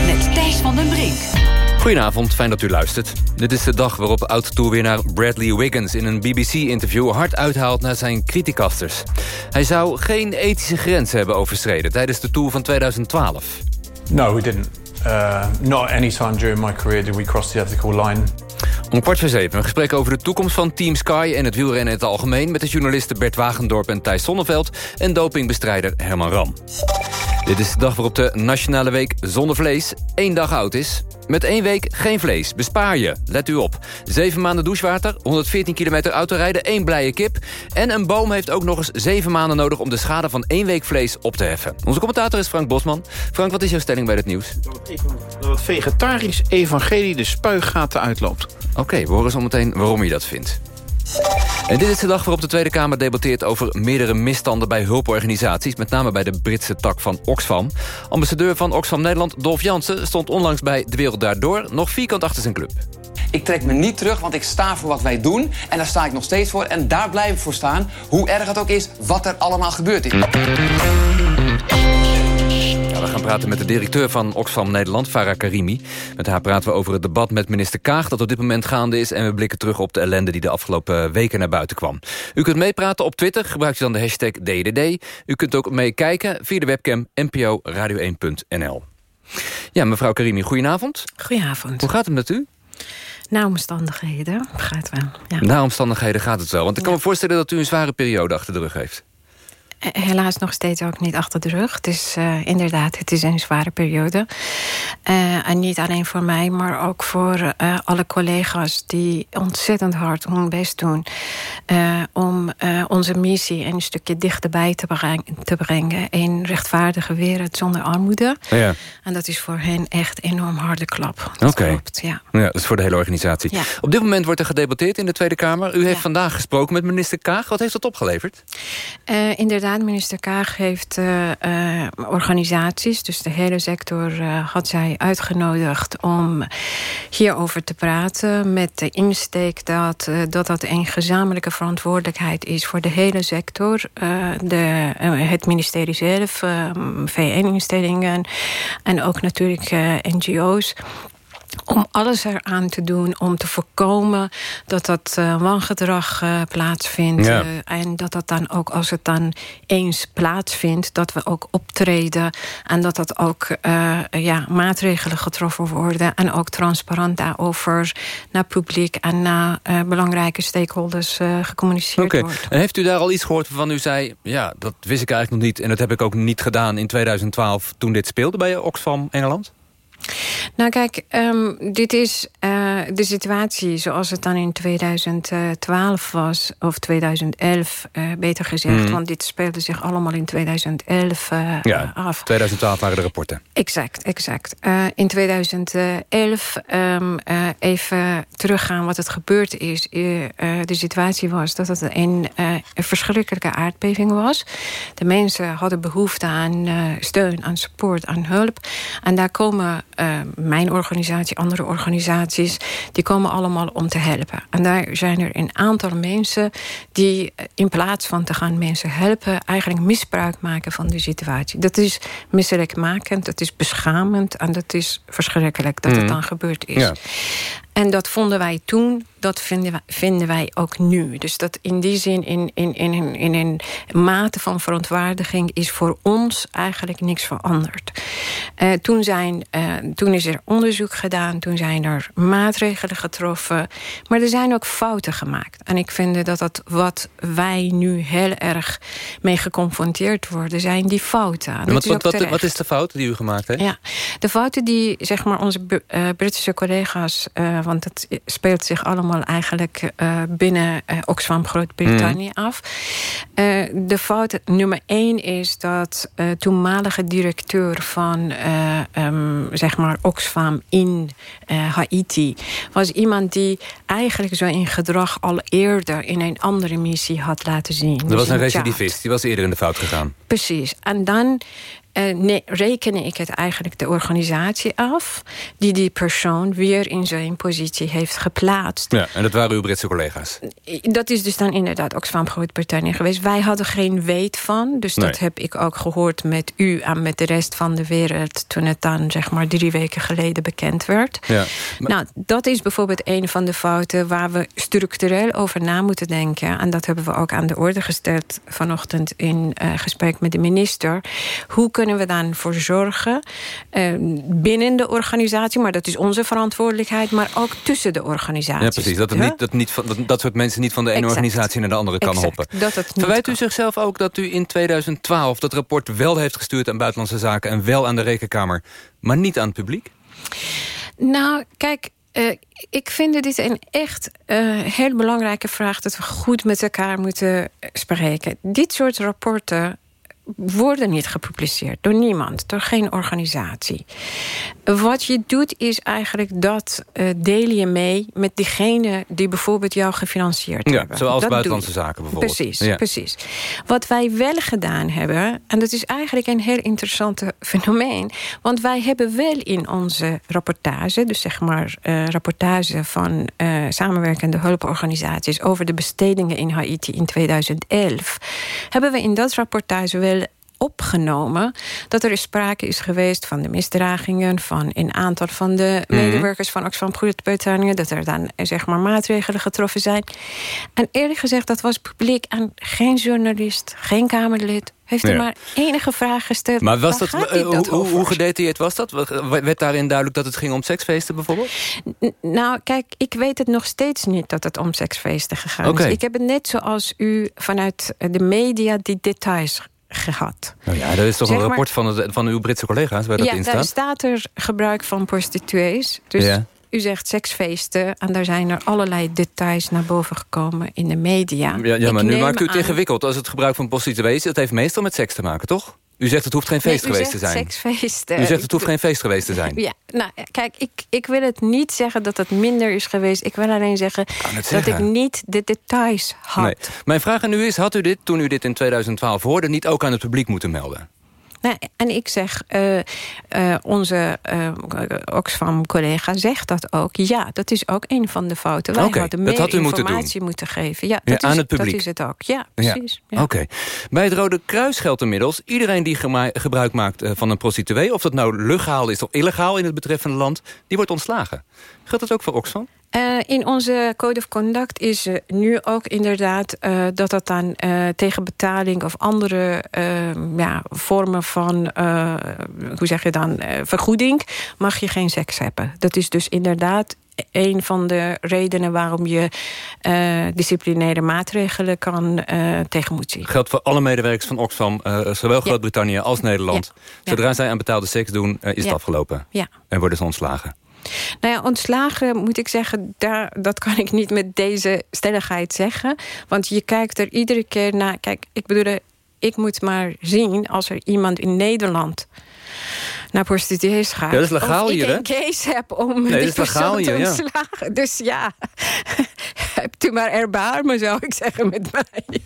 Met Thijs van den Brink. Goedenavond, fijn dat u luistert. Dit is de dag waarop oud-toerwinnaar Bradley Wiggins... in een BBC-interview hard uithaalt naar zijn criticasters. Hij zou geen ethische grens hebben overschreden... tijdens de Tour van 2012. No, we didn't. Uh, not any time during my career did we cross the ethical line. Om kwart voor zeven een gesprek over de toekomst van Team Sky... en het wielrennen in het algemeen... met de journalisten Bert Wagendorp en Thijs Sonneveld... en dopingbestrijder Herman Ram. Dit is de dag waarop de Nationale Week Zonder Vlees één dag oud is. Met één week geen vlees. Bespaar je. Let u op. Zeven maanden douchewater, 114 kilometer autorijden, één blije kip. En een boom heeft ook nog eens zeven maanden nodig... om de schade van één week vlees op te heffen. Onze commentator is Frank Bosman. Frank, wat is jouw stelling bij het nieuws? Dat het vegetarisch evangelie de spuigaten uitloopt. Oké, we horen zo meteen waarom je dat vindt. En dit is de dag waarop de Tweede Kamer debatteert over meerdere misstanden bij hulporganisaties, met name bij de Britse tak van Oxfam. Ambassadeur van Oxfam Nederland, Dolf Jansen, stond onlangs bij De Wereld Daardoor nog vierkant achter zijn club. Ik trek me niet terug, want ik sta voor wat wij doen. En daar sta ik nog steeds voor. En daar blijf ik voor staan, hoe erg het ook is, wat er allemaal gebeurd is gaan praten met de directeur van Oxfam Nederland, Farah Karimi. Met haar praten we over het debat met minister Kaag... dat op dit moment gaande is. En we blikken terug op de ellende die de afgelopen weken naar buiten kwam. U kunt meepraten op Twitter. Gebruikt u dan de hashtag DDD. U kunt ook meekijken via de webcam NPO Radio1.nl. Ja, mevrouw Karimi, goedenavond. Goedenavond. Hoe gaat het met u? Na omstandigheden gaat wel. Ja. Na omstandigheden gaat het wel. Want ik kan me voorstellen dat u een zware periode achter de rug heeft. Eh, helaas nog steeds ook niet achter de rug. Het is uh, inderdaad, het is een zware periode. Uh, en niet alleen voor mij, maar ook voor alle collega's... die ontzettend hard hun best doen... om onze missie een stukje dichterbij te, breng te brengen. Een rechtvaardige wereld zonder armoede. Ja. En dat is voor hen echt enorm harde klap. Oké. Okay. Ja. ja, dat is voor de hele organisatie. Ja. Op dit moment wordt er gedebatteerd in de Tweede Kamer. U heeft vandaag gesproken met minister Kaag. Wat heeft dat opgeleverd? inderdaad Minister Kaag heeft organisaties, dus de hele sector had zij uitgenodigd om hierover te praten. Met de insteek dat dat, dat een gezamenlijke verantwoordelijkheid is voor de hele sector. de, het ministerie zelf, VN-instellingen en ook natuurlijk NGO's om alles eraan te doen om te voorkomen dat dat uh, wangedrag uh, plaatsvindt. Ja. Uh, en dat dat dan ook, als het dan eens plaatsvindt... dat we ook optreden en dat dat ook ja, maatregelen getroffen worden... en ook transparant daarover naar publiek en naar belangrijke stakeholders gecommuniceerd okay. wordt. En heeft u daar al iets gehoord waarvan u zei... ja, dat wist ik eigenlijk nog niet en dat heb ik ook niet gedaan in 2012... toen dit speelde bij Oxfam Engeland? Nou kijk, um, dit is uh, de situatie zoals het dan in 2012 was... of 2011, uh, beter gezegd. Mm. Want dit speelde zich allemaal in 2011 uh, ja, af. 2012 waren de rapporten. Exact, exact. in 2011, um, even teruggaan wat het gebeurd is. de situatie was dat het een, een verschrikkelijke aardbeving was. De mensen hadden behoefte aan steun, aan support, aan hulp. En daar komen mijn organisatie, andere organisaties... die komen allemaal om te helpen. En daar zijn er een aantal mensen die eh, in plaats van te gaan mensen helpen... eigenlijk misbruik maken van de situatie. Dat is misselijkmakend, dat is beschamend... en dat is verschrikkelijk dat het mm. dan gebeurd is. Ja. En dat vonden wij toen, dat vinden wij, vinden wij ook nu. Dus dat in die zin, in, in, in, in een mate van verontwaardiging... is voor ons eigenlijk niks veranderd. Uh, toen, zijn, uh, toen is er onderzoek gedaan, toen zijn er maatregelen getroffen. Maar er zijn ook fouten gemaakt. En ik vind dat dat wat wij nu heel erg mee geconfronteerd worden... zijn die fouten. Wat, wat, wat, wat, is de fout die u gemaakt heeft? Ja, de fouten die zeg maar, onze uh, Britse collega's... want het speelt zich allemaal eigenlijk binnen Oxfam Groot-Brittannië mm. af. de fout nummer één is dat toenmalige directeur van um, zeg maar Oxfam in Haiti... was iemand die eigenlijk zo in gedrag al eerder in een andere missie had laten zien. Dat was een recidivist, die was eerder in de fout gegaan. Precies. En dan uh, nee, reken ik het eigenlijk de organisatie af... die die persoon weer in zijn positie heeft geplaatst. Ja, en dat waren uw Britse collega's? Dat is dus dan inderdaad Oxfam Groot-Brittannië geweest. Wij hadden geen weet van, dus dat heb ik ook gehoord met u... en met de rest van de wereld toen het dan zeg maar drie weken geleden bekend werd. Ja, Nou, dat is bijvoorbeeld een van de fouten... waar we structureel over na moeten denken. En dat hebben we ook aan de orde gesteld vanochtend... in uh, gesprek met de minister. Hoe kunnen we dan voor zorgen uh, binnen de organisatie... maar dat is onze verantwoordelijkheid, maar ook tussen de organisaties. Ja, precies. Dat, het niet, dat, niet van, dat, dat soort mensen niet van de ene organisatie naar de andere kan exact. hoppen. Dat het Verwijt u zichzelf ook dat u in 2012 dat rapport wel heeft gestuurd aan Buitenlandse Zaken... en wel aan de Rekenkamer, maar niet aan het publiek? Nou, kijk, uh, ik vind dit een echt uh, heel belangrijke vraag... dat we goed met elkaar moeten spreken. Dit soort rapporten worden niet gepubliceerd door niemand, door geen organisatie. Wat je doet is eigenlijk dat uh, deel je mee met diegene die bijvoorbeeld jou gefinancierd ja, hebben. Zoals dat buitenlandse zaken bijvoorbeeld. Precies, ja. precies. Wat wij wel gedaan hebben, en dat is eigenlijk een heel interessante fenomeen, want wij hebben wel in onze rapportage, dus zeg maar uh, rapportage van uh, samenwerkende hulporganisaties over de bestedingen in Haiti in 2011, hebben we in dat rapportage wel opgenomen dat er sprake is geweest van de misdragingen van een aantal van de Mhm. medewerkers van Oxfam Groot-Brittannië, dat er dan eh, zeg maar maatregelen getroffen zijn. En eerlijk gezegd, dat was publiek en geen journalist, geen Kamerlid heeft er Ja. maar enige vraag gesteld. Maar was dat, eh, dat hoe, gedetailleerd was dat? Werd daarin duidelijk dat het ging om seksfeesten bijvoorbeeld? N- Nou, kijk, ik weet het nog steeds niet dat het om seksfeesten gegaan is. Ik heb het net zoals u vanuit de media die details gehad. Nou ja, dat is toch Zeg een maar- rapport van, het, van uw Britse collega's waar dat ja, in daar staat? staat er gebruik van prostituees. Dus Ja. u zegt seksfeesten en daar zijn er allerlei details naar boven gekomen in de media. Ja, ja Ik maar nu maakt u het aan- ingewikkeld. Als het gebruik van prostituees, dat heeft meestal met seks te maken, toch? U zegt het hoeft geen feest geweest te zijn. seksfeesten. U zegt het hoeft geen feest geweest te zijn. Ja, nou, kijk, ik, ik wil het niet zeggen dat het minder is geweest. Ik wil alleen zeggen dat zeggen. ik niet de details had. Nee. Mijn vraag aan u is, had u dit, toen u dit in 2012 hoorde... niet ook aan het publiek moeten melden? Nee, en ik zeg, eh, eh, onze eh, Oxfam-collega zegt dat ook. Ja, dat is ook een van de fouten. Wij Oké, hadden meer had moeten informatie doen. moeten geven. Ja, Ja, dat, aan is, het publiek. dat is het ook. Ja, precies. Ja. Oké. Bij het Rode Kruis geldt inmiddels... iedereen die gebruik maakt van een prostituee... of dat nou legaal is of illegaal in het betreffende land... die wordt ontslagen. Geldt dat ook voor Oxfam? Eh, in onze Code of Conduct is eh, nu ook inderdaad eh, dat dat dan tegen betaling of andere eh, ja, vormen van, hoe zeg je dan, vergoeding, mag je geen seks hebben. Dat is dus inderdaad een van de redenen waarom je disciplinaire maatregelen kan eh, tegen moet zien. Geldt voor alle medewerkers van Oxfam, zowel Groot-Brittannië als Nederland. Zodra zij aan betaalde seks doen, is het afgelopen. En worden ze ontslagen. Nou ja, ontslagen moet ik zeggen, daar, dat kan ik niet met deze stelligheid zeggen. Want je kijkt er iedere keer naar. Kijk, ik bedoel, ik moet maar zien als er iemand in Nederland naar prostituees gaat. Ja, dat is legaal hier, ik hè? een case heb om Nee, die persoon te ja. ontslagen. Dus ja, hebt u maar erbarmen, zou ik zeggen, met mij.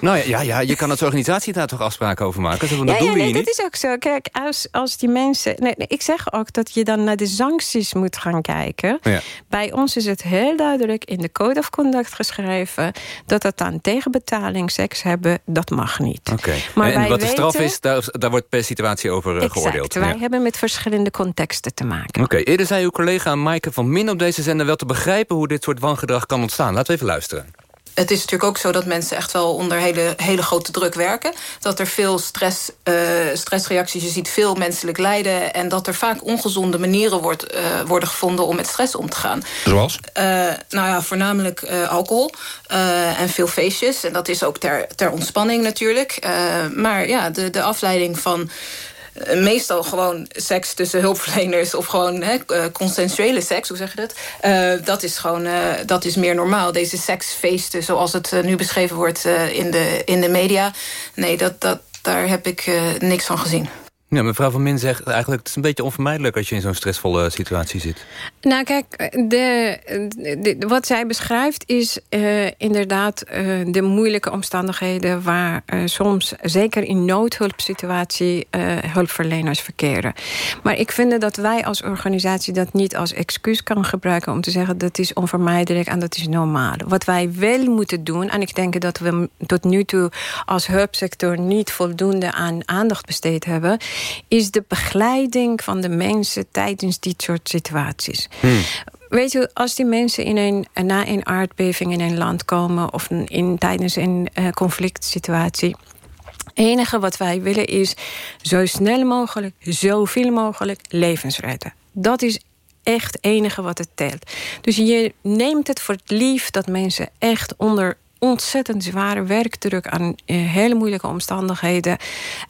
Nou ja, ja, ja, je kan als organisatie daar toch afspraken over maken? Dat, ja, doen ja, we nee, dat niet. is ook zo. Kijk, als, als die mensen... Nee, nee, ik zeg ook dat je dan naar de sancties moet gaan kijken. Ja. Bij ons is het heel duidelijk in de Code of Conduct geschreven... dat het aan tegenbetaling seks hebben, dat mag niet. Oké. Maar En wat de straf weten- is, daar, daar wordt per situatie over eh, Exact, geoordeeld. wij Ja. hebben met verschillende contexten te maken. Oké, eerder zei uw collega Maaike van Min op deze zender... wel te begrijpen hoe dit soort wangedrag kan ontstaan. Laten we even luisteren. Het is natuurlijk ook zo dat mensen echt wel onder hele, hele grote druk werken. Dat er veel stress, eh, stressreacties, je ziet veel menselijk lijden... en dat er vaak ongezonde manieren wordt, eh, worden gevonden om met stress om te gaan. Zoals? Eh, nou ja, voornamelijk alcohol en veel feestjes. En dat is ook ter, ter ontspanning natuurlijk. Maar ja, de, de afleiding van meestal gewoon seks tussen hulpverleners... of gewoon eh, consensuele seks, hoe zeg je dat? Eh, dat is gewoon eh, dat is meer normaal. Deze seksfeesten, zoals het eh, nu beschreven wordt eh, in, de, in de media... nee, dat, dat, daar heb ik eh, niks van gezien. Ja, mevrouw van Min zegt eigenlijk... het is een beetje onvermijdelijk als je in zo'n stressvolle situatie zit. Nou kijk, de, wat zij beschrijft is eh, inderdaad eh, de moeilijke omstandigheden... waar eh, soms, zeker in noodhulpsituatie, hulpverleners verkeren. Maar ik vind dat wij als organisatie dat niet als excuus kan gebruiken... om te zeggen dat is onvermijdelijk en dat is normaal. Wat wij wel moeten doen, en ik denk dat we tot nu toe als hulpsector... niet voldoende aan aandacht besteed hebben... is de begeleiding van de mensen tijdens dit soort situaties. Weet je, als die mensen in een, na een aardbeving in een land komen... of in, tijdens een eh, conflict situatie... enige wat wij willen is zo snel mogelijk, zoveel mogelijk levens redden. Dat is echt het enige wat het telt. Dus je neemt het voor het lief dat mensen echt onder ontzettend zware werkdruk aan eh, hele moeilijke omstandigheden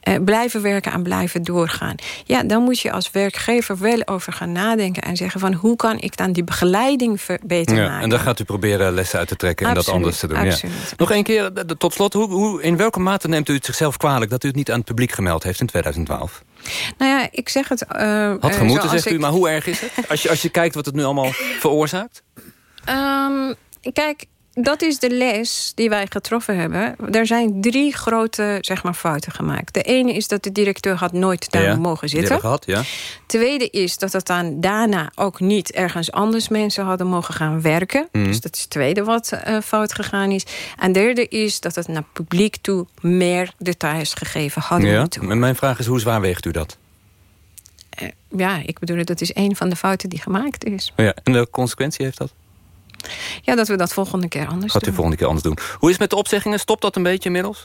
eh, blijven werken en blijven doorgaan. Ja, dan moet je als werkgever wel over gaan nadenken en zeggen van hoe kan ik dan die begeleiding ver- beter Ja, maken. en dan gaat u proberen lessen uit te trekken en dat anders te doen. Ja. Nog één keer, tot slot, hoe, hoe, in welke mate neemt u het zichzelf kwalijk... dat u het niet aan het publiek gemeld heeft in 2012? Nou ja, ik zeg het. eh, Had gemoeten, zegt u, ik- maar hoe erg is het? Als je, als je kijkt wat het nu allemaal veroorzaakt? Ehm, kijk, dat is de les die wij getroffen hebben. Er zijn drie grote zeg maar, fouten gemaakt. De ene is dat de directeur had nooit daar Ja, mogen zitten. gehad, ja. Tweede is dat het dan daarna ook niet ergens anders mensen hadden mogen gaan werken. Mhm. Dus dat is het tweede wat eh, fout gegaan is. En derde is dat het naar publiek toe meer details gegeven hadden ja. moeten En mijn vraag is, hoe zwaar weegt u dat? Eh, ja, ik bedoel, dat is een van de fouten die gemaakt is. Ja. En welke consequentie heeft dat? Ja, dat we dat volgende keer anders Gaat u doen. volgende keer anders doen. Hoe is het met de opzeggingen? Stopt dat een beetje inmiddels?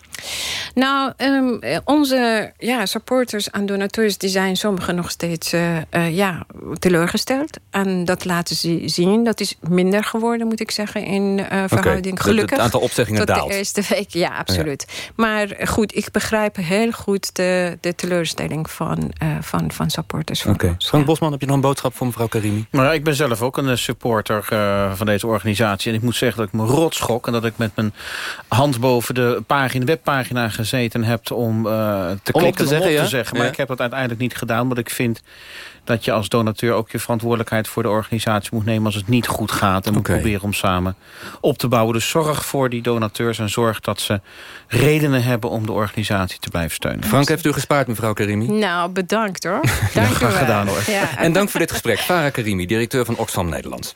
Nou, ehm, eh, onze ja, supporters en donateurs... die zijn sommigen nog steeds eh, eh, ja, teleurgesteld. En dat laten ze zien. Dat is minder geworden, moet ik zeggen, in eh, verhouding. Het- Gelukkig. het aantal opzeggingen tot daalt. de eerste week, ja, absoluut. Maar goed, ik begrijp heel goed de, de teleurstelling van, eh, van, van supporters. van Oké. ons. Frank Bosman, heb je nog een boodschap voor mevrouw Karimi? Maar ik ben zelf ook een supporter eh, van deze organisatie. En ik moet zeggen dat ik me rot schrok. En dat ik met mijn hand boven de pagina, webpagina gezeten heb... om eh, te Om op klikken, te zeggen, om op ja? te zeggen. Maar Ja. ik heb dat uiteindelijk niet gedaan. Want ik vind dat je als donateur ook je verantwoordelijkheid voor de organisatie moet nemen... als het niet goed gaat. En moet proberen om samen op te bouwen. Dus zorg voor die donateurs en zorg dat ze redenen hebben... om de organisatie te blijven steunen. Frank heeft u gespaard, mevrouw Karimi. Nou, bedankt hoor. Dank u graag wel. gedaan, hoor. Ja. En dank voor dit gesprek. Farah Karimi, directeur van Oxfam Nederland.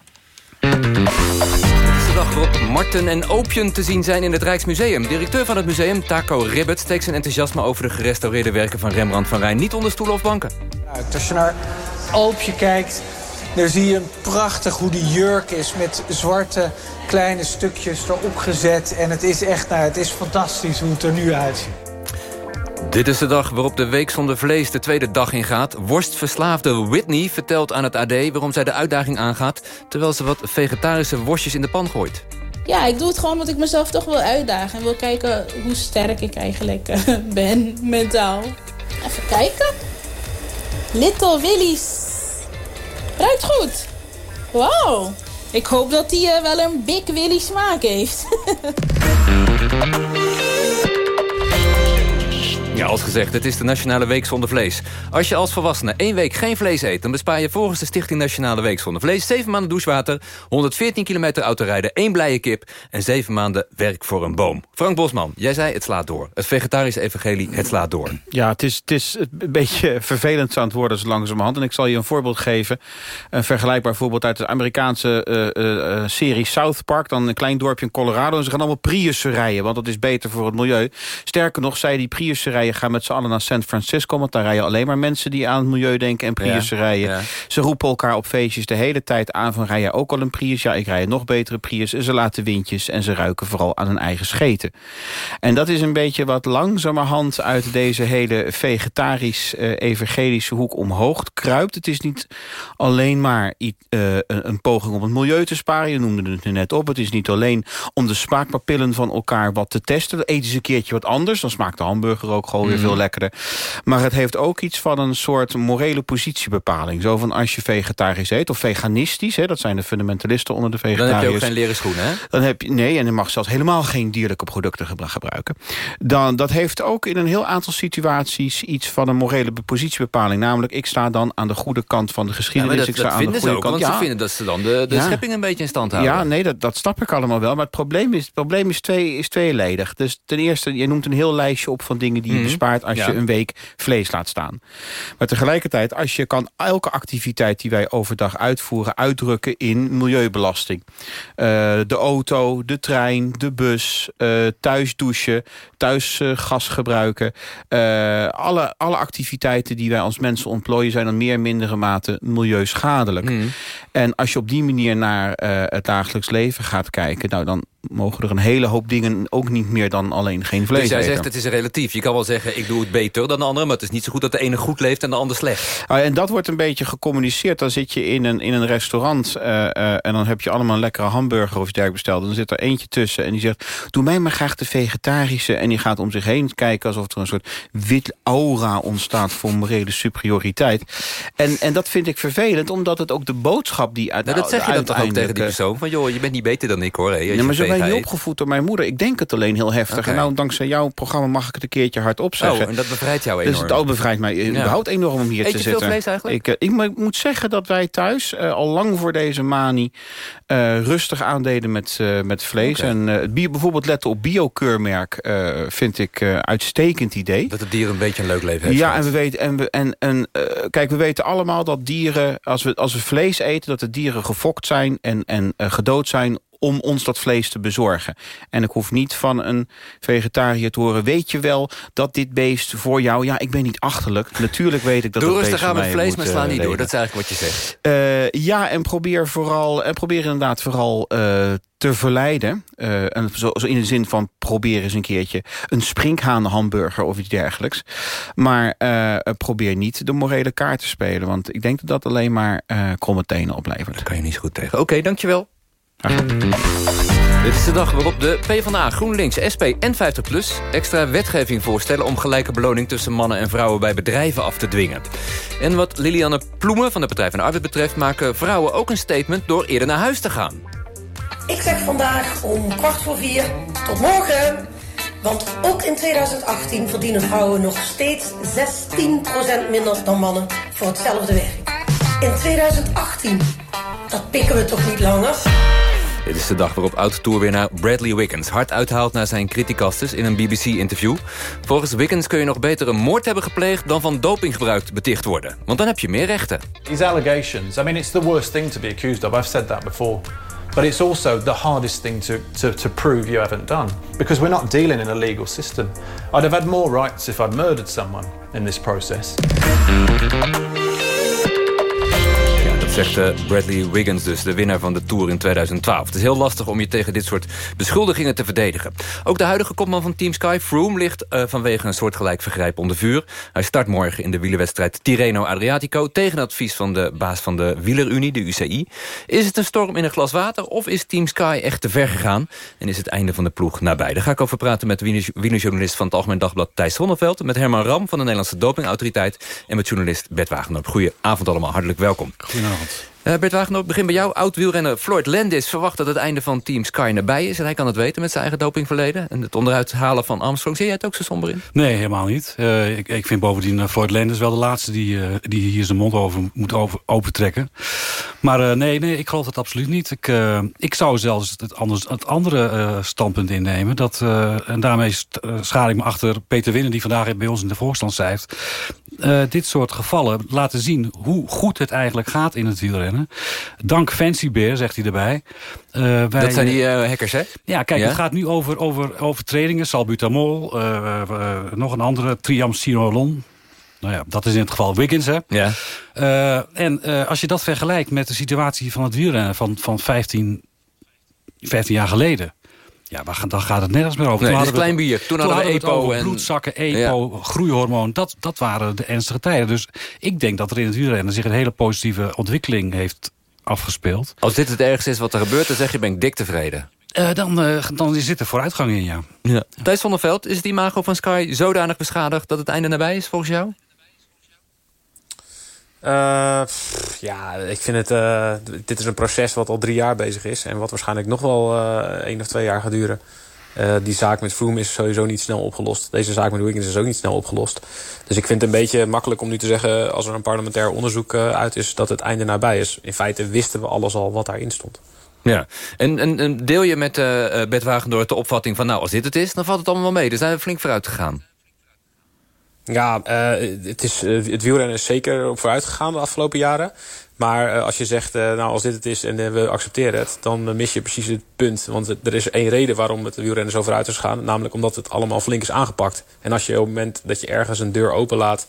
Het is de dag waarop Marten en Opium te zien zijn in het Rijksmuseum. Directeur van het museum, Taco Ribbet, steekt zijn enthousiasme over de gerestaureerde werken van Rembrandt van Rijn niet onder stoelen of banken. Als je naar Alpje kijkt, dan zie je een prachtig hoe die jurk is... met zwarte kleine stukjes erop gezet. En het is echt, nou, het is fantastisch hoe het er nu uitziet. Dit is de dag waarop de Week zonder vlees de tweede dag ingaat. Worstverslaafde Whitney vertelt aan het AD waarom zij de uitdaging aangaat... terwijl ze wat vegetarische worstjes in de pan gooit. Ja, ik doe het gewoon omdat ik mezelf toch wil uitdagen. En wil kijken hoe sterk ik eigenlijk eh, ben mentaal. Even kijken. Little Willy's. Ruikt goed. Wauw. Ik hoop dat hij eh, wel een Big Willy smaak heeft. Ja, als gezegd, het is de Nationale Week zonder vlees. Als je als volwassene één week geen vlees eet... dan bespaar je volgens de Stichting Nationale Week zonder vlees... 7 maanden douchewater, 114 kilometer autorijden, één blije kip... en 7 maanden werk voor een boom. Frank Bosman, jij zei het slaat door. Het vegetarische evangelie, het slaat door. Ja, het is, het is een beetje vervelend aan het worden zo langzamerhand. En ik zal je een voorbeeld geven. Een vergelijkbaar voorbeeld uit de Amerikaanse uh, uh, serie South Park. Dan een klein dorpje in Colorado. En ze gaan allemaal Priussen rijden, want dat is beter voor het milieu. Sterker nog, zij die Priussen rijden gaan met z'n allen naar San Francisco. Want daar rijden alleen maar mensen die aan het milieu denken en Priussen rijden. Ze roepen elkaar op feestjes de hele tijd aan van rij je ook al een Prius? Ja, ik rij een nog betere Prius. En ze laten windjes en ze ruiken vooral aan hun eigen scheten. En dat is een beetje wat langzamerhand uit deze hele vegetarisch-evangelische hoek omhoog kruipt. Het is niet alleen maar uh, een poging om het milieu te sparen. Je noemde het net op. Het is niet alleen om de smaakpapillen van elkaar wat te testen. Eten ze een keertje wat anders. Dan smaakt de hamburger ook gewoon weer Mhm. veel lekkerder. Maar het heeft ook iets van een soort morele positiebepaling. Zo van als je vegetarisch eet of veganistisch. Hè, dat zijn de fundamentalisten onder de Dan vegetariërs. heb je ook geen leren schoenen, hè? Dan heb je, nee, en je mag zelfs helemaal geen dierlijke producten gebruiken. Dan, dat heeft ook in een heel aantal situaties iets van een morele be- positiebepaling. Namelijk, ik sta dan aan de goede kant van de Ja, geschiedenis. dat, ik sta dat aan de vinden ze goede ook, kant. want Ja. ze vinden dat ze dan de, de Ja. schepping een beetje in stand houden. Ja, nee, dat, dat snap ik allemaal wel. Maar het probleem is, het probleem is, twee, is tweeledig. Dus ten eerste, je noemt een heel lijstje op van dingen die je Mhm. Bespaart... als Ja. je een week vlees laat staan. Maar tegelijkertijd, als je kan elke activiteit die wij overdag uitvoeren... uitdrukken in milieubelasting. Eh, de auto, de trein, de bus, eh, thuis douchen... thuis eh, gas gebruiken. Alle, alle activiteiten die wij als mensen ontplooien... zijn dan meer in mindere mate milieuschadelijk. En als je op die manier naar het dagelijks leven gaat kijken... Nou, dan mogen er een hele hoop dingen ook niet meer dan alleen geen vlees Dus jij eten. zegt het is relatief. Je kan wel zeggen ik doe het beter dan de andere... maar het is niet zo goed dat de ene goed leeft en de ander slecht. Ah, en dat wordt een beetje gecommuniceerd. Dan zit je in een, in een restaurant eh, eh, en dan heb je allemaal een lekkere hamburger of iets dergelijks besteld. Dan zit er eentje tussen en die zegt, doe mij maar graag de vegetarische. En die gaat om zich heen kijken alsof er een soort wit aura ontstaat voor morele superioriteit. En, en dat vind ik vervelend, omdat het ook de boodschap die uit Nou, dat zeg je dan toch ook tegen die persoon? Van joh, je bent niet beter dan ik hoor. Hè, maar zo ben eet. opgevoed door mijn moeder. Ik denk het alleen heel heftig. En nou, dankzij jouw programma mag ik het een keertje hardop zeggen. Oh, en dat bevrijdt jou Dus enorm. dat bevrijdt mij Ja. überhaupt enorm om hier Eet te je veel zitten. vlees eigenlijk? Ik, eh, ik, mo- ik moet zeggen dat wij thuis eh, al lang voor deze manie... eh, rustig aandeden met, eh, met vlees. En eh, het bio, bijvoorbeeld letten op biokeurmerk eh, vind ik eh uitstekend idee. Dat het dier een beetje een leuk leven heeft. Ja, en we weten, en we, en, en, kijk, we weten allemaal dat dieren, als we, als we vlees eten, dat de dieren gefokt zijn en, en eh, gedood zijn om ons dat vlees te bezorgen. En ik hoef niet van een vegetariër te horen... weet je wel dat dit beest voor jou... ja, ik ben niet achterlijk. Natuurlijk weet ik dat Doe rustig aan met vlees, maar sla eh, niet door. Dat is eigenlijk wat je zegt. Eh, ja, en probeer vooral, en probeer inderdaad vooral eh, te verleiden. En zo, zo in de zin van probeer eens een keertje een sprinkhaan hamburger of iets dergelijks. Maar probeer niet de morele kaart te spelen. Want ik denk dat dat alleen maar kromme tenen oplevert. Dat kan je niet zo goed tegen. Oké, dankjewel. Dit is de dag waarop de PvdA, GroenLinks, SP en 50PLUS... extra wetgeving voorstellen om gelijke beloning... tussen mannen en vrouwen bij bedrijven af te dwingen. En wat Lilianne Ploemen van de Partij van de Arbeid betreft... maken vrouwen ook een statement door eerder naar huis te gaan. Ik zeg vandaag om kwart voor vier tot morgen. Want ook in 2018 verdienen vrouwen nog steeds 16% minder dan mannen voor hetzelfde werk. In 2018, dat pikken we toch niet langer? Dit is de dag waarop oud-tourwinnaar Bradley Wiggins... hard uithaalt naar zijn criticasters in een BBC-interview. Volgens Wiggins kun je nog beter een moord hebben gepleegd... dan van dopinggebruik beticht worden. Want dan heb je meer rechten. These allegations, I mean, it's the worst thing to be accused of. I've said that before. But it's also the hardest thing to, to, to prove you haven't done. Because we're not dealing in a legal system. I'd have had more rights if I'd murdered someone in this process. Zegt eh, Bradley Wiggins dus, de winnaar van de Tour in 2012. Het is heel lastig om je tegen dit soort beschuldigingen te verdedigen. Ook de huidige kopman van Team Sky, Froome, ligt eh, vanwege een soortgelijk vergrijp onder vuur. Hij start morgen in de wielerwedstrijd Tirreno Adriatico... tegen advies van de baas van de Wielerunie, de UCI. Is het een storm in een glas water of is Team Sky echt te ver gegaan? En is het einde van de ploeg nabij? Daar ga ik over praten met wielerjournalist van het Algemeen Dagblad Thijs Zonneveld... met Herman Ram van de Nederlandse Dopingautoriteit... en met journalist Bert Wagendorp. Goedenavond allemaal, hartelijk welkom. Goedenavond. Uh, Bert Wagener, begin bij jou. Oud-wielrenner Floyd Landis verwacht dat het einde van Team Sky nabij is. En hij kan het weten met zijn eigen dopingverleden. En het onderuit halen van Armstrong. Zie jij het ook zo somber in? Nee, helemaal niet. Uh, ik, ik, vind bovendien uh, Floyd Landis wel de laatste die, uh, die hier zijn mond over moet over, opentrekken. Maar nee, nee, ik geloof het absoluut niet. Ik, ik zou zelfs het, anders, het andere standpunt innemen. Dat, en daarmee schaar ik me achter Peter Winnen... die vandaag bij ons in de voorstand schrijft. Dit soort gevallen laten zien hoe goed het eigenlijk gaat in het wielrennen. Dank Fancy Bear, zegt hij erbij. Uh, wij, dat zijn die uh, hackers, hè? Ja, kijk, ja? het gaat nu over, over overtredingen. Salbutamol, nog een andere, Triamcinolon. Nou ja, dat is in het geval Wiggins, hè? Ja. en als je dat vergelijkt met de situatie van het wielrennen van, van 15, 15 jaar geleden... Ja, maar dan gaat het nergens meer over. Nee, toen klein bier. Toen, toen hadden we EPO. en... bloedzakken, EPO, ja. groeihormoon. Dat, dat waren de ernstige tijden. Dus ik denk dat er in het wielrennen zich een hele positieve ontwikkeling heeft afgespeeld. Als dit het ergste is wat er gebeurt, dan zeg je ben ik dik tevreden. Uh, dan, uh, dan zit er vooruitgang in, ja. ja. Thijs Zonneveld, is het imago van Sky zodanig beschadigd... dat het einde nabij is, volgens jou? Pff, ja, ik vind het... Uh, dit is een proces wat al drie jaar bezig is. En wat waarschijnlijk nog wel uh, één of twee jaar gaat duren. die zaak met Froome is sowieso niet snel opgelost. Deze zaak met Wiggins is ook niet snel opgelost. Dus ik vind het een beetje makkelijk om nu te zeggen... als er een parlementair onderzoek uit is... dat het einde nabij is. In feite wisten we alles al wat daarin stond. Ja, en, en, deel je met Bert Wagendorp de opvatting van... nou, als dit het is, dan valt het allemaal wel mee. Dus zijn we flink vooruit gegaan. Ja, uh, het, is, uh, het wielrennen is zeker op vooruit gegaan de afgelopen jaren. Maar uh, als je zegt, nou als dit het is en we accepteren het... dan mis je precies het punt. Want er is één reden waarom het wielrennen zo vooruit is gegaan. Namelijk omdat het allemaal flink is aangepakt. En als je op het moment dat je ergens een deur openlaat...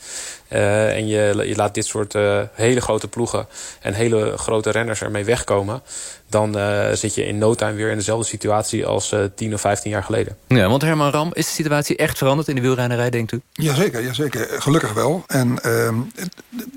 en je, je laat dit soort hele grote ploegen en hele grote renners ermee wegkomen dan uh, zit je in no time weer in dezelfde situatie als uh, 10 of 15 jaar geleden. Ja, want Herman Ram, is de situatie echt veranderd in de wielrennerij, denkt u? Jazeker, jazeker. gelukkig wel. En uh,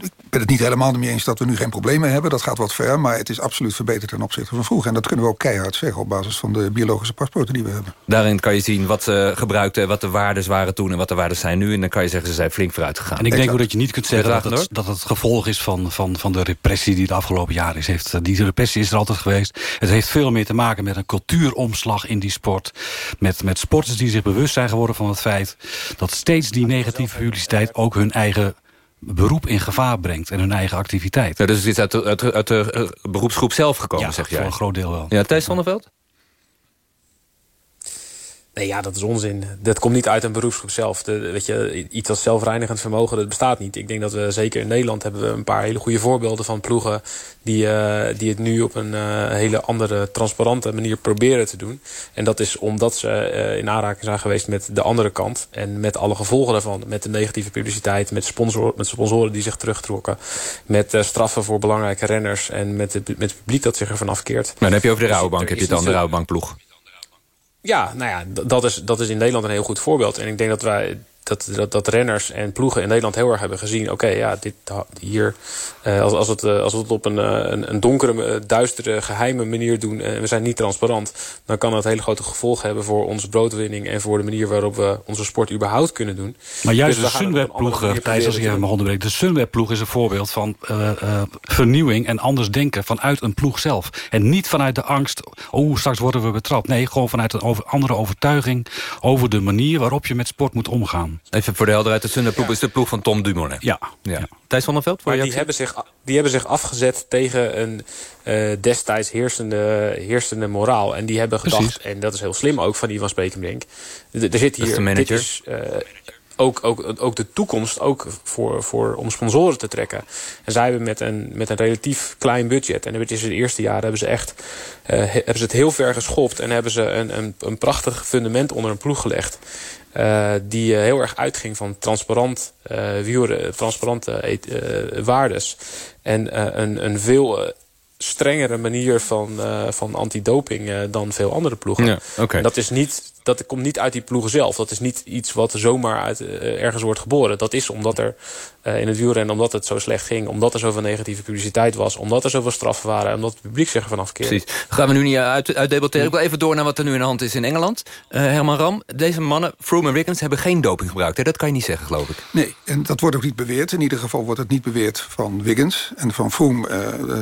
ik ben het niet helemaal mee eens dat we nu geen problemen hebben. Dat gaat wat ver, maar het is absoluut verbeterd ten opzichte van vroeger. En dat kunnen we ook keihard zeggen op basis van de biologische paspoorten die we hebben. Daarin kan je zien wat ze gebruikten, wat de waarden waren toen en wat de waarden zijn nu. En dan kan je zeggen, ze zijn flink vooruit gegaan. En ik denk ook dat je niet kunt zeggen dat het, dat het gevolg is van, van, van de repressie die de afgelopen jaren is. Heeft. Die repressie is er altijd geweest. Het heeft veel meer te maken met een cultuuromslag in die sport. Met, met sporters die zich bewust zijn geworden van het feit... dat steeds die negatieve publiciteit ook hun eigen beroep in gevaar brengt en hun eigen activiteit. Ja, dus het is uit de, uit, uit de beroepsgroep zelf gekomen, ja, zeg jij? voor een groot deel wel. Ja, Thijs Zonneveld? Nee, ja, dat is onzin. Dat komt niet uit een beroepsgroep zelf. De, weet je, iets als zelfreinigend vermogen, dat bestaat niet. Ik denk dat we, zeker in Nederland, hebben we een paar hele goede voorbeelden van ploegen... die, uh, die het nu op een uh, hele andere, transparante manier proberen te doen. En dat is omdat ze uh, in aanraking zijn geweest met de andere kant. En met alle gevolgen daarvan. Met de negatieve publiciteit, met, sponsor, met sponsoren die zich terugtrokken. Met straffen voor belangrijke renners. En met, de, met het publiek dat zich ervan afkeert. Nou, dan heb je over de dus Rouwbank, heb je dan de Rouwbankploeg. Ja, nou ja, dat is, dat is in Nederland een heel goed voorbeeld. En ik denk dat wij dat, dat, dat renners en ploegen in Nederland heel erg hebben gezien... oké, ja, dit hier, uh, als, als, het, uh, als we het op een, een, een donkere, duistere, geheime manier doen... en we zijn niet transparant... dan kan dat hele grote gevolgen hebben voor onze broodwinning... en voor de manier waarop we onze sport überhaupt kunnen doen. Maar juist dus de Sunweb-ploeg, Thijs, als ik even mijn onderbreek... de Sunweb-ploeg is een voorbeeld van uh, vernieuwing en anders denken... vanuit een ploeg zelf. En niet vanuit de angst, oh, straks worden we betrapt. Nee, gewoon vanuit een over, andere overtuiging... over de manier waarop je met sport moet omgaan. Even voor de helderheid, de Sunderploeg ja. is de ploeg van Tom Dumoulin. Ja. ja. ja. Thijs van der Veld, maar die hebben, zich, die hebben zich afgezet tegen een uh, destijds heersende, heersende moraal. En die hebben gedacht, Precies. en dat is heel slim ook van Ivan Spekenbrink... er zit hier, dit is, uh, ook, ook, ook de toekomst ook voor, voor, om sponsoren te trekken. En zij hebben met een, met een relatief klein budget... en het is het eerste jaar hebben ze echt uh, hebben ze het heel ver geschopt... en hebben ze een, een, een prachtig fundament onder een ploeg gelegd. Uh, die uh, heel erg uitging van transparant uh, wielren, transparante waardes. En een, een veel strengere manier van, uh, van antidoping uh, dan veel andere ploegen. Ja, okay. En dat, is niet, dat komt niet uit die ploegen zelf. Dat is niet iets wat zomaar uit, uh, ergens wordt geboren. Dat is omdat er in het wielrennen, omdat het zo slecht ging... omdat er zoveel negatieve publiciteit was... omdat er zoveel straffen waren... omdat het publiek zich ervan afkeerde. Precies. gaan we nu niet uit, uitdebatteren. Ik wil even door naar wat er nu in de hand is in Engeland. Herman Ram, deze mannen, Froome en Wiggins... hebben geen doping gebruikt. Hè? Dat kan je niet zeggen, geloof ik. Nee, en dat wordt ook niet beweerd. In ieder geval wordt het niet beweerd van Wiggins. En van Froome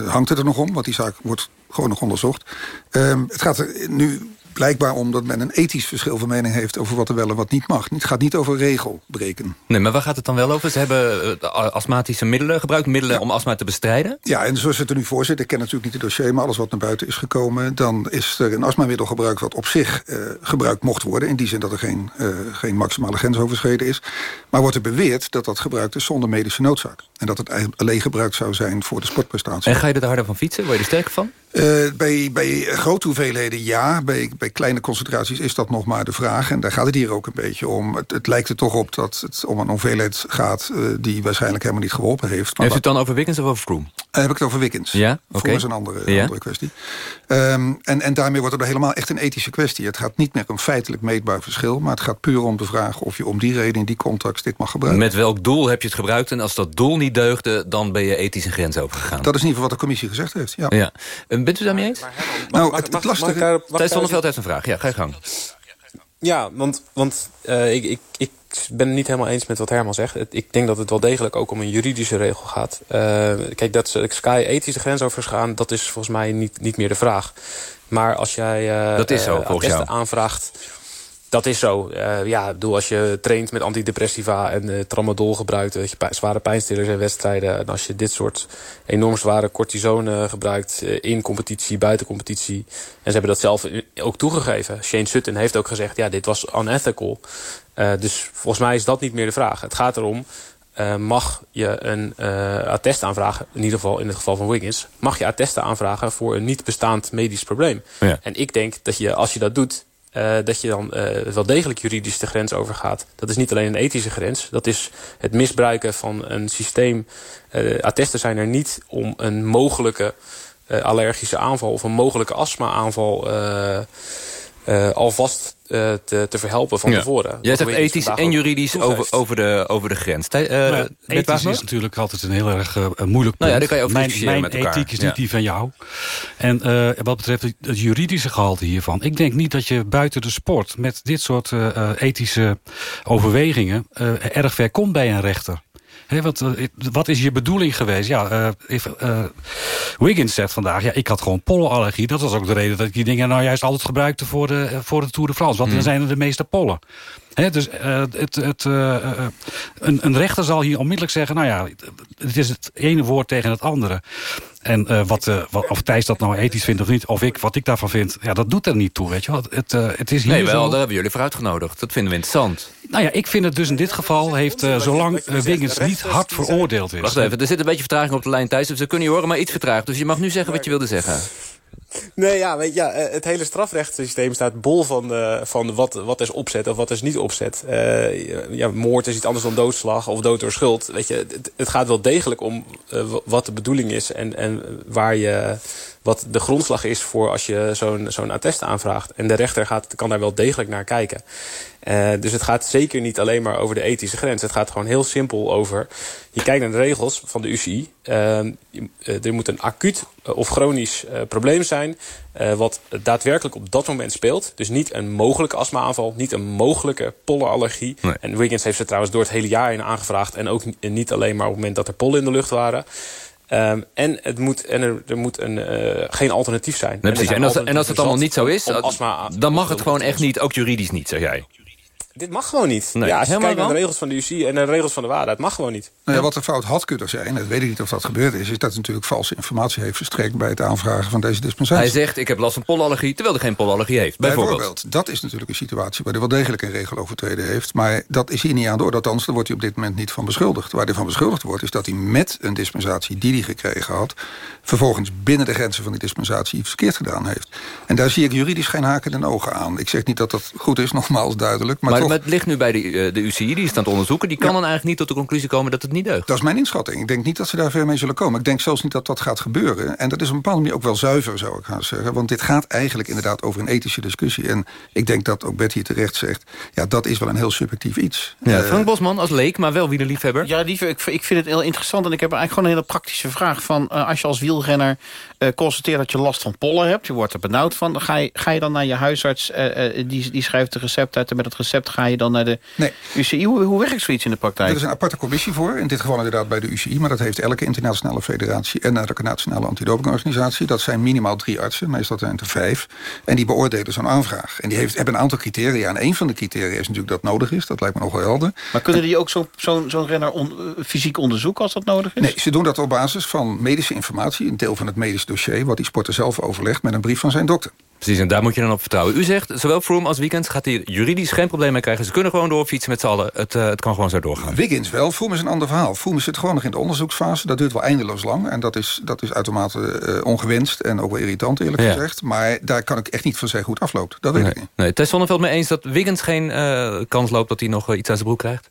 hangt het er nog om, want die zaak wordt gewoon nog onderzocht. Um, het gaat er nu blijkbaar om dat men een ethisch verschil van mening heeft... over wat er wel en wat niet mag. Het gaat niet over regelbreken. Nee, maar waar gaat het dan wel over? Ze hebben uh, astmatische middelen gebruikt, middelen ja. om astma te bestrijden? Ja, en zoals het er nu voor zit, ik ken natuurlijk niet het dossier... maar alles wat naar buiten is gekomen... dan is er een astmamiddel gebruikt wat op zich uh, gebruikt mocht worden... in die zin dat er geen, uh, geen maximale grens overschreden is. Maar wordt er beweerd dat dat gebruikt is zonder medische noodzaak. En dat het alleen gebruikt zou zijn voor de sportprestatie. En ga je er harder van fietsen? Word je er sterker van? Uh, bij, bij grote hoeveelheden ja. Bij, bij kleine concentraties is dat nog maar de vraag. En daar gaat het hier ook een beetje om. Het, het lijkt er toch op dat het om een hoeveelheid gaat... Uh, die waarschijnlijk helemaal niet geholpen heeft. Maar heeft u het dan over Wickens of over Froome? Uh, heb ik het over Wickens. Ja? Froome okay. is een andere, ja? andere kwestie. Um, en, en daarmee wordt het helemaal echt een ethische kwestie. Het gaat niet meer om feitelijk meetbaar verschil... maar het gaat puur om de vraag of je om die reden... in die context dit mag gebruiken. Met welk doel heb je het gebruikt? En als dat doel niet deugde, dan ben je ethisch een grens overgegaan. Dat is in ieder geval wat de commissie gezegd heeft, ja. ja. En bent u daarmee eens? Nou, het, het lastige... Thijs Zonneveld heeft een vraag. Ja, ga je gang. Ja, want, want uh, ik, ik, ik ben het niet helemaal eens met wat Herman zegt. Ik denk dat het wel degelijk ook om een juridische regel gaat. Uh, kijk, dat Sky ethische grens overgaan, dat is volgens mij niet, niet meer de vraag. Maar als jij uh, dat is zo, volgens jou. aanvraagt dat is zo. Uh, ja, bedoel, als je traint met antidepressiva en uh, tramadol gebruikt... dat je zware pijnstillers in wedstrijden... en als je dit soort enorm zware cortisone gebruikt... Uh, in competitie, buiten competitie... en ze hebben dat zelf ook toegegeven. Shane Sutton heeft ook gezegd, ja, dit was unethical. dus volgens mij is dat niet meer de vraag. Het gaat erom, mag je een attest aanvragen... in ieder geval in het geval van Wiggins... mag je attesten aanvragen voor een niet bestaand medisch probleem. Ja. En ik denk dat je, als je dat doet... Uh, dat je dan uh, wel degelijk juridisch de grens overgaat. Dat is niet alleen een ethische grens. Dat is het misbruiken van een systeem. Uh, attesten zijn er niet om een mogelijke allergische aanval... of een mogelijke astma-aanval alvast te, te verhelpen van ja. tevoren. Jij zegt ethisch en juridisch over, over, de, over de grens. Uh, ja, ethisch is natuurlijk altijd een heel erg uh, moeilijk punt. Nou ja, daar kan je over mijn mijn met elkaar. ethiek is niet ja. die van jou. En uh, wat betreft het, het, juridische gehalte hiervan... ik denk niet dat je buiten de sport met dit soort ethische overwegingen... erg ver komt bij een rechter. He, wat, uh, wat is je bedoeling geweest? Ja, uh, uh, Wiggins zegt vandaag, ja, ik had gewoon pollenallergie. Dat was ook de reden dat ik die dingen nou juist altijd gebruikte voor de, voor de Tour de France. Want Hmm. dan zijn er de meeste pollen. He, dus het, het, een, een, rechter zal hier onmiddellijk zeggen... nou ja, het is het ene woord tegen het andere. En uh, wat, uh, wat, of Thijs dat nou ethisch vindt of niet, of ik, wat ik daarvan vind... ja, dat doet er niet toe, weet je wel. Het, uh, het is hier nee, wel, zo... daar hebben jullie voor uitgenodigd. Dat vinden we interessant. Nou ja, ik vind het dus in dit geval... heeft zolang Wiggins niet hard veroordeeld is... Wacht even, er zit een beetje vertraging op de lijn, Thijs. Dus we kunnen je horen, maar iets vertraagd. Dus je mag nu zeggen wat je wilde zeggen. Nee, ja, weet je, ja, het hele strafrechtssysteem staat bol van, uh, van wat, wat is opzet of wat is niet opzet. Uh, ja, moord is iets anders dan doodslag of dood door schuld. Weet je, het, gaat wel degelijk om wat de bedoeling is en, en waar je, wat de grondslag is voor als je zo'n zo'n attest aanvraagt. En de rechter gaat, kan daar wel degelijk naar kijken. Uh, dus het gaat zeker niet alleen maar over de ethische grens. Het gaat gewoon heel simpel over... je kijkt naar de regels van de UCI. Uh, er moet een acuut of chronisch uh, probleem zijn... wat daadwerkelijk op dat moment speelt. Dus niet een mogelijke astma-aanval, niet een mogelijke pollenallergie. Nee. En Wiggins heeft ze trouwens door het hele jaar in aangevraagd... en ook niet alleen maar op het moment dat er pollen in de lucht waren... Um, en het moet, en er, er moet een, uh, geen alternatief zijn. Nee, precies. En, als, en als het allemaal niet zo is, dan mag het gewoon echt niet, ook juridisch niet, zeg jij. Dit mag gewoon niet. Nee, ja, als je kijkt naar de regels van de UC en de regels van de waarheid, het mag gewoon niet. Nou ja, wat er fout had kunnen zijn, dat weet ik niet of dat gebeurd is... is dat natuurlijk valse informatie heeft verstrekt bij het aanvragen van deze dispensatie. Hij zegt, ik heb last van pollenallergie, terwijl hij geen pollenallergie heeft. Bijvoorbeeld. bijvoorbeeld. Dat is natuurlijk een situatie waar hij wel degelijk een regel overtreden heeft. Maar dat is hier niet aan de orde. Althans, daar wordt hij op dit moment niet van beschuldigd. Waar hij van beschuldigd wordt, is dat hij met een dispensatie die hij gekregen had... vervolgens binnen de grenzen van die dispensatie iets verkeerd gedaan heeft. En daar zie ik juridisch geen haken en ogen aan. Ik zeg niet dat dat goed is, nogmaals duidelijk. Maar, maar toch maar het ligt nu bij de, uh, de UCI, die is aan het onderzoeken. Die kan dan eigenlijk niet tot de conclusie komen dat het niet deugt. Dat is mijn inschatting. Ik denk niet dat ze daar ver mee zullen komen. Ik denk zelfs niet dat dat gaat gebeuren. En dat is op een bepaalde manier ook wel zuiver, zou ik gaan zeggen. Want dit gaat eigenlijk inderdaad over een ethische discussie. En ik denk dat ook Betty terecht zegt... ja, dat is wel een heel subjectief iets. Ja, Frank Bosman als leek, maar wel wielerliefhebber. Ja, lief, ik, ik vind het heel interessant. En ik heb eigenlijk gewoon een hele praktische vraag. Van, als je als wielrenner constateert dat je last van pollen hebt... je wordt er benauwd van, dan ga je, ga je dan naar je huisarts... die, die schrijft de recept uit en met het recept ga je dan naar de nee. UCI. Hoe, hoe werkt zoiets in de praktijk? Er is een aparte commissie voor. In dit geval inderdaad bij de UCI. Maar dat heeft elke internationale federatie en de nationale antidopingorganisatie. Dat zijn minimaal drie artsen. Meestal zijn het er vijf. En die beoordelen zo'n aanvraag. En die heeft, hebben een aantal criteria. En een van de criteria is natuurlijk dat nodig is. Dat lijkt me nogal helder. Maar kunnen die ook zo'n zo, zo renner on, fysiek onderzoeken als dat nodig is? Nee, ze doen dat op basis van medische informatie. Een deel van het medisch dossier. Wat die sporter zelf overlegt met een brief van zijn dokter. Precies, en daar moet je dan op vertrouwen. U zegt, zowel Froome als Weekend gaat hier juridisch geen probleem mee krijgen. Ze kunnen gewoon doorfietsen met z'n allen. Het, uh, het kan gewoon zo doorgaan. Wiggins wel. Froome is een ander verhaal. Froome zit gewoon nog in de onderzoeksfase. Dat duurt wel eindeloos lang. En dat is, dat is uitermate uh, ongewenst en ook wel irritant eerlijk ja. gezegd. Maar daar kan ik echt niet van zeggen hoe het afloopt. Dat weet nee. ik niet. Nee, Tess Zonneveld mee eens dat Wiggins geen uh, kans loopt... dat hij nog iets aan zijn broek krijgt?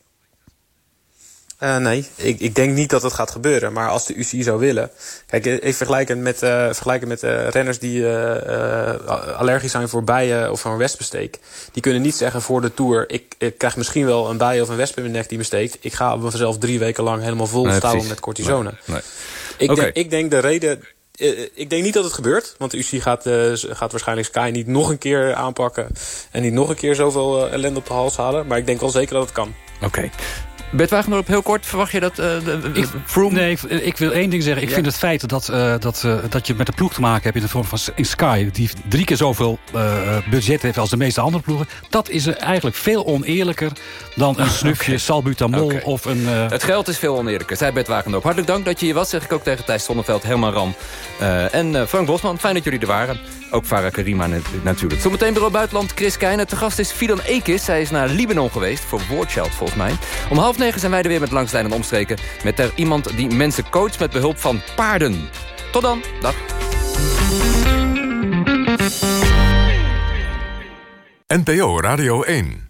Uh, nee, ik, ik denk niet dat het gaat gebeuren. Maar als de UCI zou willen... Kijk, ik vergelijk het met, uh, vergelijk met uh, renners die allergisch zijn voor bijen of voor een wespensteek. Die kunnen niet zeggen voor de Tour... ik, ik krijg misschien wel een bij of een wesp in mijn nek die me steekt. Ik ga mezelf drie weken lang helemaal vol nee, stouwen met cortisone. Nee, nee. Ik, okay. denk, ik denk de reden... ik denk niet dat het gebeurt. Want de UCI gaat, gaat waarschijnlijk Sky niet nog een keer aanpakken. En niet nog een keer zoveel ellende op de hals halen. Maar ik denk wel zeker dat het kan. Oké. Okay. Bert Wagendorp, heel kort, verwacht je dat uh, de, ik, Froome... Nee, ik, ik, wil één ding zeggen. Ik ja. vind het feit dat, uh, dat, uh, dat je met een ploeg te maken hebt... in de vorm van in Sky... die drie keer zoveel budget heeft als de meeste andere ploegen... dat is eigenlijk veel oneerlijker dan een snufje okay. salbutamol okay. of een... Het geld is veel oneerlijker, zei Bert Wagendorp. Hartelijk dank dat je hier was, zeg ik ook tegen Thijs Sonneveld, Herman Ram... en Frank Bosman, fijn dat jullie er waren. Ook Farah Karima natuurlijk. Zometeen bureau buitenland, Chris Keijnen. Te gast is Fidan Ekis. Hij is naar Libanon geweest, voor Wordchild volgens mij. Om half negen zijn wij er weer met Langslijn en Omstreken... met er iemand die mensen coacht met behulp van paarden. Tot dan, dag. NPO Radio 1